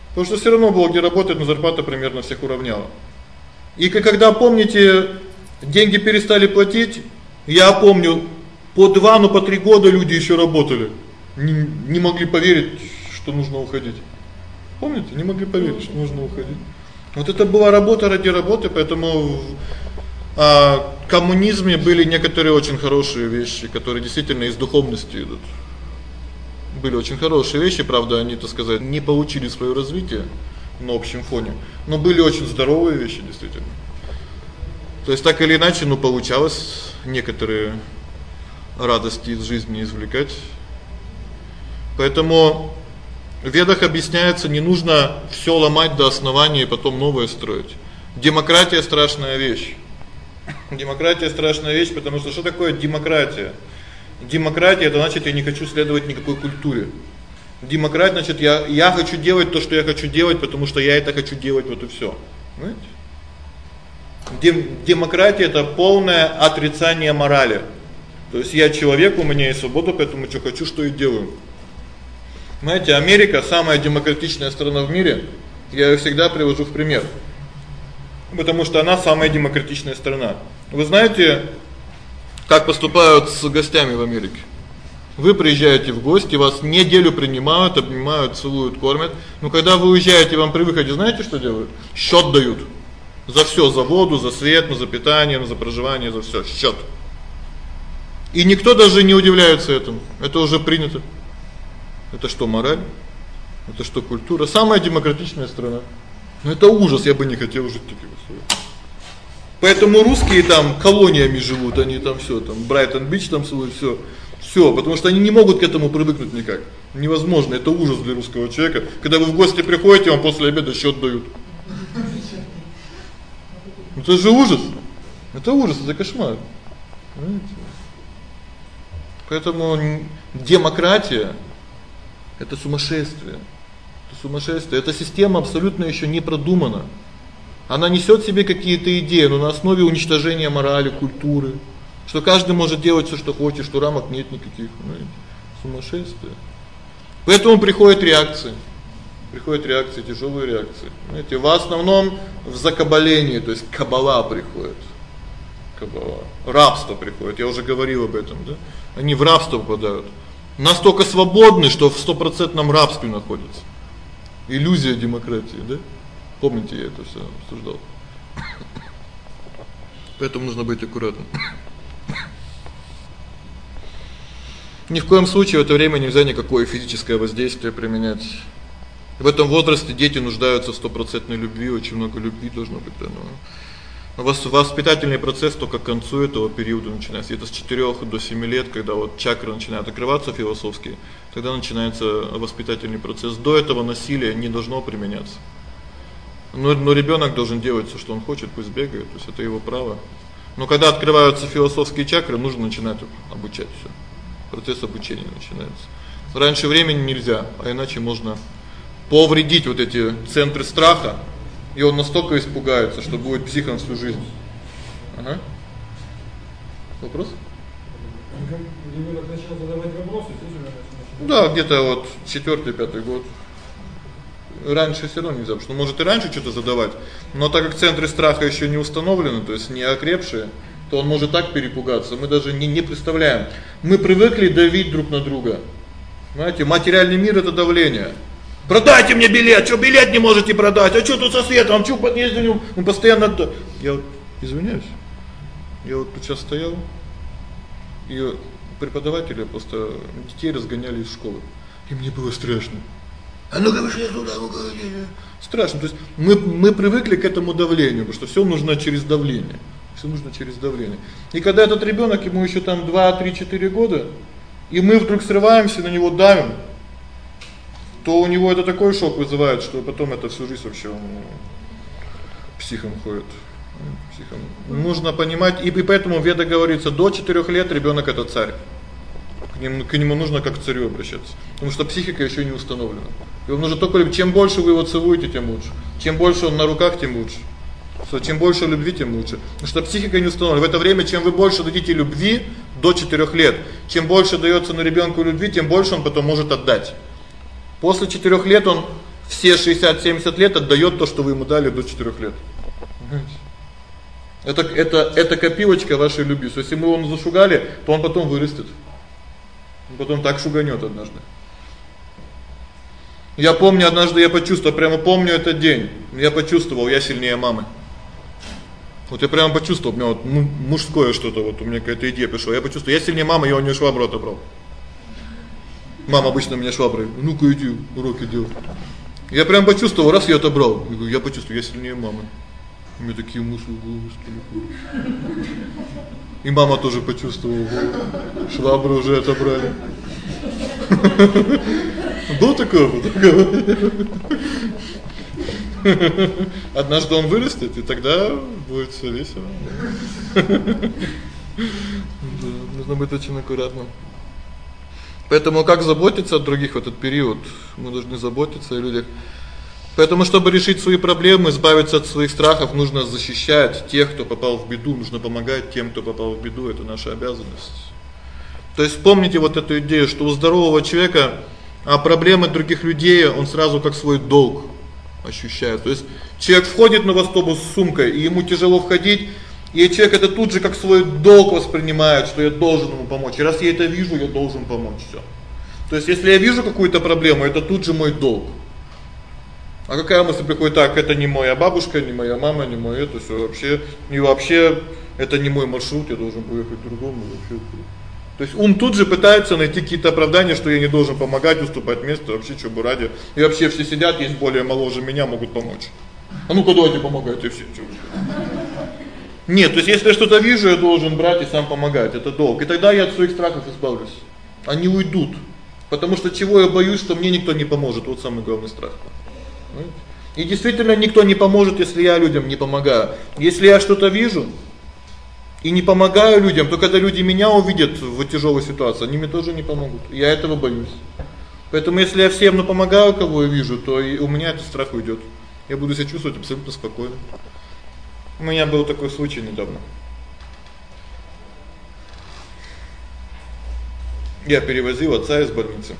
A: Потому что всё равно было где работать, но зарплата примерно всех уравняла. И когда помните, деньги перестали платить, я помню, по 2, ну по 3 года люди ещё работали. Не, не могли поверить, что нужно уходить. Помните? Не могли поверить, что нужно уходить. Вот это была работа ради работы, поэтому а коммунизме были некоторые очень хорошие вещи, которые действительно из духовности идут. Были очень хорошие вещи, правда, они, так сказать, не получили своё развитие на общем фоне, но были очень здоровые вещи, действительно. То есть так или иначе, ну получалось некоторые радости из жизни извлекать. Поэтому в Ведах объясняется, не нужно всё ломать до основания и потом новое строить. Демократия страшная вещь. Демократия страшная вещь, потому что что такое демократия? Демократия это значит я не хочу следовать никакой культуре. Демократия значит я я хочу делать то, что я хочу делать, потому что я это хочу делать, вот и всё. Понимаете? Дем демократия это полное отрицание морали. То есть я человек, у меня есть свобода, поэтому что хочу, что и делаю. Знаете, Америка самая демократичная страна в мире. Я её всегда привожу в пример потому что она самая демократичная страна. Вы знаете, как поступают с гостями в Америке? Вы приезжаете в гости, вас неделю принимают, обнимают, целуют, кормят. Но когда вы уезжаете, вам при выходе, знаете, что делают? Счёт дают. За всё, за воду, за свет, ну, за питание, за проживание, за всё, счёт. И никто даже не удивляется этому. Это уже принято. Это что, мораль? Это что, культура? Самая демократичная страна. Ну это ужас, я бы не хотел жить в таких условиях. Поэтому русские там колониями живут, они там всё там Брайтон-Бич там свой всё. Всё, потому что они не могут к этому привыкнуть никак. Невозможно, это ужас для русского человека. Когда вы в гости приходите, вам после обеда счёт дают. Это же ужас. Это ужас, это кошмар. Понимаете? Поэтому демократия это сумасшествие сумасшествие. Эта система абсолютно ещё не продумана. Она несёт в себе какие-то идеи, но на основе уничтожения морали, культуры, что каждый может делать всё, что хочет, что рамок нет никаких, понимаете? Сумасшествие. Поэтому приходят реакции. Приходят реакции, тяжёлые реакции. Знаете, в основном в закабалении, то есть кабала приходит. Кабала. Рабство приходит. Я уже говорил об этом, да? Они в рабство попадают. Настолько свободны, что в стопроцентном рабстве находятся иллюзия демократии, да? Помните, я это всё обсуждал. Поэтому нужно быть аккуратным. Ни в коем случае в это время нельзя никакое физическое воздействие применять. В этом возрасте дети нуждаются в стопроцентной любви, очень много любви должно быть дано. Воспитательный процесс только к концу этого периода начинается. Это с 4 до 7 лет, когда вот чакры начинают открываться философские, тогда начинается воспитательный процесс. До этого насилие не должно применяться. Но но ребёнок должен делать всё, что он хочет, пусть бегает, то есть это его право. Но когда открываются философские чакры, нужно начинать обучать всё. Процесс обучения начинается. Раньше времени нельзя, а иначе можно повредить вот эти центры страха и он настолько испугается, что будет психом всю жизнь. Ага. Вопрос?
C: Ребёнок начал задавать вопросы,
A: Да, где-то вот 4-5 год. Раньше всё равно нельзя, потому что может и раньше что-то задавать, но так как центры страха ещё не установлены, то есть не окрепшие, то он может так перепугаться. Мы даже не не представляем. Мы привыкли давить друг на друга. Знаете, материальный мир это давление. Продайте мне билет. Что билет не можете продать? А что тут со светом? Что подъезде мы постоянно Я извиняюсь. Я вот тут сейчас стоял. И преподаватели просто детей разгоняли из школы. И мне было страшно. А ну-ка вышли туда, ну-ка. Страшно. То есть мы мы привыкли к этому давлению, потому что всё нужно через давление. Всё нужно через давление. И когда этот ребёнок, ему ещё там 2, 3, 4 года, и мы вдруг срываемся на него давим, то у него это такой шок вызывает, что потом это всю жизнь вообще он психом ходит. Психом. Нужно понимать, и поэтому в Ведах говорится, до 4 лет ребёнок это царь. К нему нужно как к царю обращаться, потому что психика ещё не установлена. И он нужно только чем больше вы его целуете, тем лучше. Чем больше он на руках, тем лучше. Что чем больше любви, тем лучше. Потому что психика не установлена. В это время чем вы больше дадите любви до 4 лет, чем больше даётся на ребёнку любви, тем больше он потом может отдать. После 4 лет он все 60-70 лет отдаёт то, что вы ему дали до 4 лет. Это это это копилочка вашей любви. То есть если мы его зашугали, то он потом вырастет. Потом так шуганёт однажды. Я помню, однажды я почувствовал, прямо помню этот день. Я почувствовал, я сильнее мамы. Вот я прямо почувствовал, у меня вот мужское что-то вот у меня какая-то идея пришла. Я почувствовал, я сильнее мамы, я у неё швабру отобрал. Мама обычно меня шваброй: "Ну-ка иди, уроки делай". Я прям почувствовал, раз я отобрал. Я "Я почувствовал, я сильнее мамы". У меня такие мысли в голову стали. И мама тоже почувствовала. Швабру уже отобрали. Был такой вот. Однажды он вырастет, и тогда будет всё весело. Да, нужно быть очень аккуратным. Поэтому как заботиться о других в этот период? Мы должны заботиться о людях. Поэтому чтобы решить свои проблемы, избавиться от своих страхов, нужно защищать тех, кто попал в беду, нужно помогать тем, кто попал в беду, это наша обязанность. То есть помните вот эту идею, что у здорового человека а проблемы других людей он сразу как свой долг ощущает. То есть человек входит на автобус с сумкой, и ему тяжело входить, и человек это тут же как свой долг воспринимает, что я должен ему помочь. И раз я это вижу, я должен помочь всё. То есть если я вижу какую-то проблему, это тут же мой долг. А какая мысль приходит: "Так, это не моя бабушка, не моя мама, не моё это всё вообще, и вообще это не мой маршрут, я должен поехать другому вообще". То есть ум тут же пытается найти какие-то оправдания, что я не должен помогать, уступать место, вообще что бы ради. И вообще все сидят, есть более моложе меня, могут помочь. А ну-ка давайте помогайте все. Нет, то есть если я что-то вижу, я должен брать и сам помогать. Это долг. И тогда я от своих страхов избавлюсь. Они уйдут. Потому что чего я боюсь, что мне никто не поможет. Вот самый главный страх. Понимаете? И действительно никто не поможет, если я людям не помогаю. Если я что-то вижу и не помогаю людям, то когда люди меня увидят в тяжелой ситуации, они мне тоже не помогут. Я этого боюсь. Поэтому если я всем ну помогаю, кого я вижу, то и у меня этот страх уйдет. Я буду себя чувствовать абсолютно спокойно. У меня был такой случай недавно. Я перевозил отца из больницы.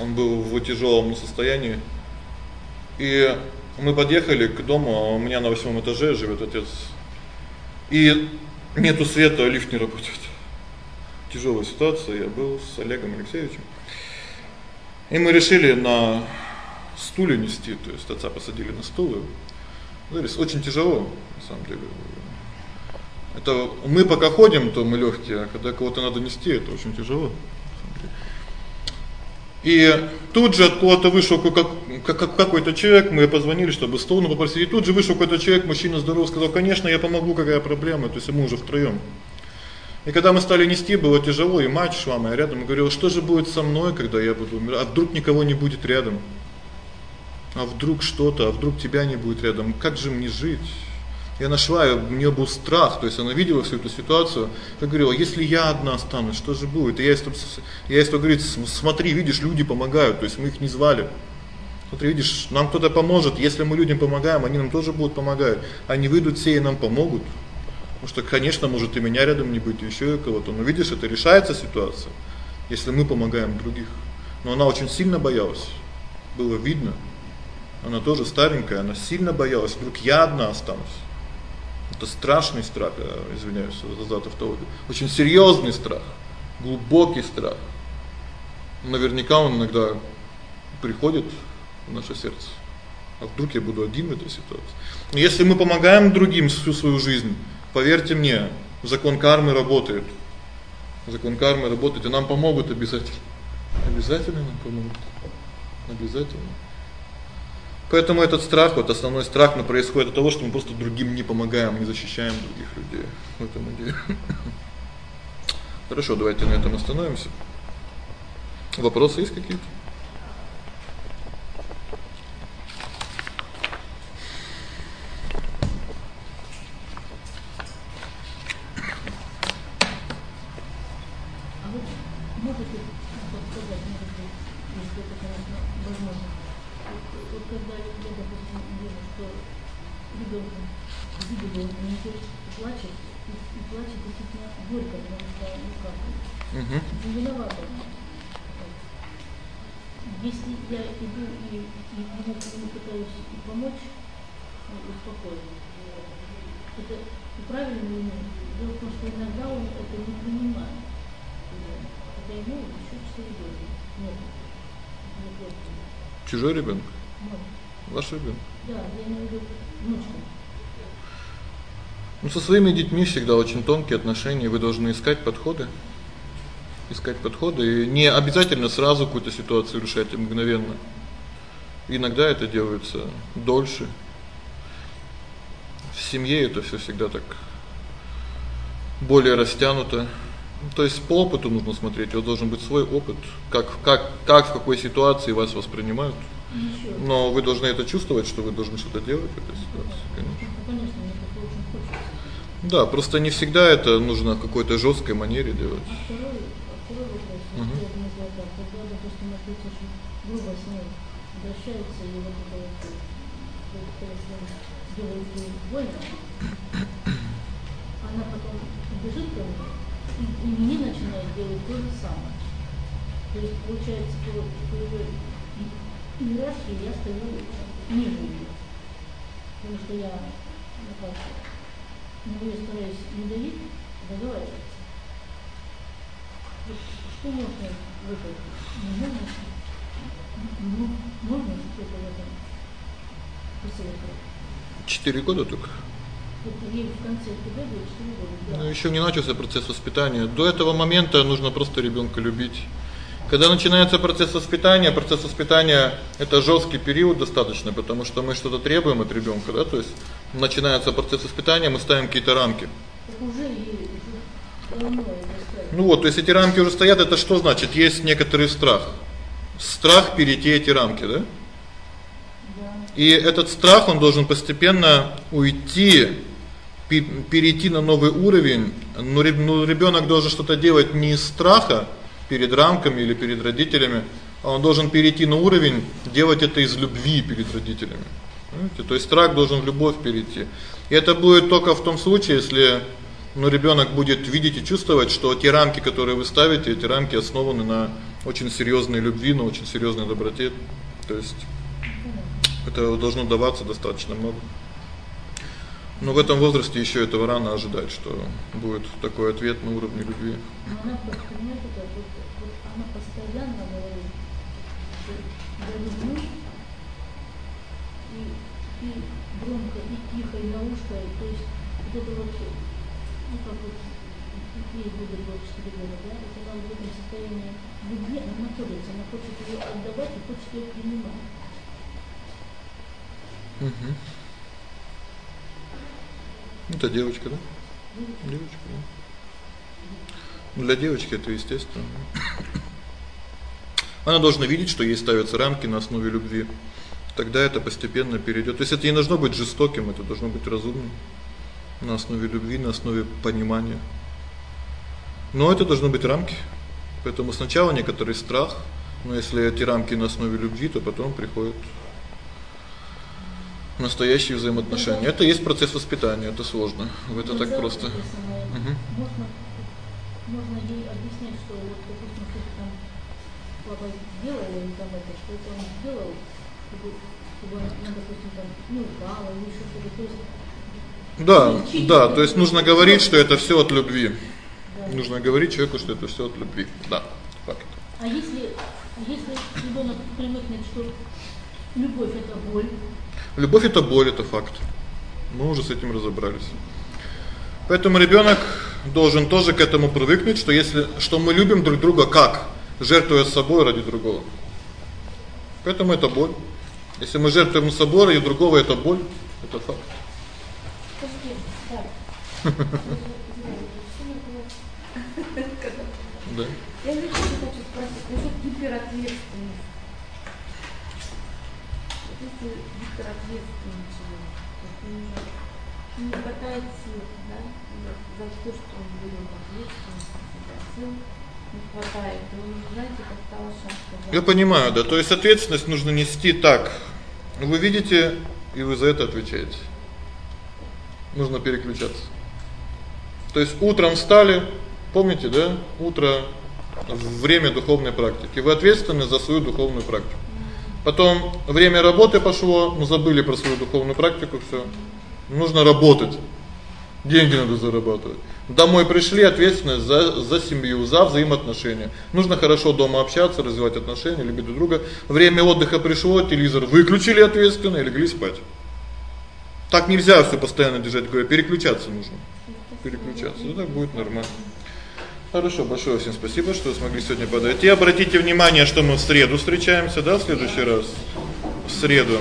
A: Он был в тяжелом состоянии. И мы подъехали к дому, а у меня на восьмом этаже живет отец. И нету света, а лифт не работает. Тяжелая ситуация, я был с Олегом Алексеевичем. И мы решили на стуле нести, то есть отца посадили на стул Вырез очень тяжело, на самом деле. Это мы пока ходим, то мы лёгкие, а когда кого-то надо нести, это очень тяжело. И тут же откуда-то вышел как какой-то человек, мы позвонили, чтобы стол попросили. И тут же вышел какой-то человек, мужчина здоровый, сказал: "Конечно, я помогу, какая проблема?" То есть мы уже втроём. И когда мы стали нести, было тяжело, и мать шла моя рядом и говорила: "Что же будет со мной, когда я буду умирать? А вдруг никого не будет рядом? А вдруг что-то, а вдруг тебя не будет рядом? Как же мне жить?" Я нашла, у неё был страх, то есть она видела всю эту ситуацию. Я говорила: "Если я одна останусь, что же будет?" И я если я если говорит: "Смотри, видишь, люди помогают", то есть мы их не звали. Смотри, видишь, нам кто-то поможет. Если мы людям помогаем, они нам тоже будут помогать. Они выйдут все и нам помогут. Потому что, конечно, может и меня рядом не быть, и ещё кого-то. Но видишь, это решается ситуация, если мы помогаем других. Но она очень сильно боялась. Было видно. Она тоже старенькая, она сильно боялась, вдруг я одна останусь. Это страшный страх, я извиняюсь за за тавтологию. Очень серьёзный страх, глубокий страх. Наверняка он иногда приходит в наше сердце. А вдруг я буду один в этой ситуации? Если мы помогаем другим всю свою жизнь, поверьте мне, закон кармы работает. Закон кармы работает, и нам помогут обязательно. Обязательно нам помогут. Обязательно. Поэтому этот страх, вот основной страх, но происходит от того, что мы просто другим не помогаем, не защищаем других людей. В этом идея. Хорошо, давайте на этом остановимся. Вопросы есть какие-то? Ну со своими детьми всегда очень тонкие отношения, вы должны искать подходы. Искать подходы и не обязательно сразу какую-то ситуацию решать мгновенно. Иногда это делается дольше. В семье это всё всегда так более растянуто. То есть по опыту нужно смотреть, у вас должен быть свой опыт, как как как в какой ситуации вас воспринимают. Но вы должны это чувствовать, что вы должны что-то делать в этой ситуации, конечно.
B: Конечно, мне такое очень хочется.
A: Да, просто не всегда это нужно в какой-то жёсткой манере делать.
B: Второй, второй вопрос, я бы назвал так, когда, допустим, отец очень грубо с ней обращается, и вот это вот, вот, если делает ей больно, она потом бежит ко мне, и, и мне начинает делать то же самое. То есть получается, что по иерархии я стою ниже ее. Потому что я, ну на нее стараюсь не давить, договариваться. Что можно выпить? Не можно? Ну, можно что-то в этом посоветовать?
A: Четыре года только. Ну ещё не начался процесс воспитания. До этого момента нужно просто ребёнка любить. Когда начинается процесс воспитания, процесс воспитания это жёсткий период достаточно, потому что мы что-то требуем от ребёнка, да? То есть начинается процесс воспитания, мы ставим какие-то рамки. Ну вот, то есть эти рамки уже стоят, это что значит? Есть некоторый страх. Страх перейти эти рамки, да? И этот страх, он должен постепенно уйти перейти на новый уровень, но ребёнок должен что-то делать не из страха перед рамками или перед родителями, а он должен перейти на уровень делать это из любви перед родителями. Понимаете? То есть страх должен в любовь перейти. И это будет только в том случае, если ну ребёнок будет видеть и чувствовать, что те рамки, которые вы ставите, эти рамки основаны на очень серьёзной любви, на очень серьёзной доброте. То есть это должно даваться достаточно много. Но в этом возрасте ещё этого рано ожидать, что будет такой ответ на уровне любви.
B: Вот она постоянно громко, и тихо, и на ушко, то есть вот это вот, ну как вот, ей будет 24 года, да, если она в этом состоянии любви, она находится, она хочет ее отдавать и хочет ее принимать.
A: Угу. Это девочка, да? Девочка. Да. Для девочки это естественно. Она должна видеть, что ей ставятся рамки на основе любви. Тогда это постепенно перейдёт. То есть это не должно быть жестоким, это должно быть разумным. На основе любви, на основе понимания. Но это должны быть рамки. Поэтому сначала некоторый страх, но если эти рамки на основе любви, то потом приходит настоящие взаимоотношения. Это есть процесс воспитания, это сложно. В это так просто.
B: Угу. Можно можно ей объяснять, что вот допустим, что там папа сделал или там это, что это он сделал, чтобы, чтобы она, допустим, там не упала или еще что-то. То есть
A: да, да, то есть нужно говорить, что это всё от любви. Да. Нужно говорить человеку, что это всё от любви. Да, факт.
B: А если если ребёнок привыкнет, что любовь это боль,
A: Любовь это боль, это факт. Мы уже с этим разобрались. Поэтому ребёнок должен тоже к этому привыкнуть, что если что мы любим друг друга как, жертвуя собой ради другого. Поэтому это боль. Если мы жертвуем собой ради другого, это боль, это факт.
D: Да. Я хочу спросить, насчёт гиперответственности. Если гиперответственный человек, то не хватает сил, да, за то, что он берет ответственность сил, не хватает. Он, знаете, как Талаша сказал.
A: Я понимаю, да, то есть ответственность нужно нести так. Вы видите, и вы за это отвечаете. Нужно переключаться. То есть утром встали, помните, да? Утро время духовной практики. Вы ответственны за свою духовную практику. Потом время работы пошло, мы забыли про свою духовную практику, всё. Нужно работать. Деньги надо зарабатывать. Домой пришли, ответственность за за семью, за взаимоотношения. Нужно хорошо дома общаться, развивать отношения, любить друг друга. Время отдыха пришло, телевизор выключили ответственно и легли спать. Так нельзя всё постоянно держать голове, переключаться нужно. Переключаться. Ну так будет нормально. Хорошо, большое всем спасибо, что смогли сегодня подойти. Обратите внимание, что мы в среду встречаемся, да, в следующий раз. В среду.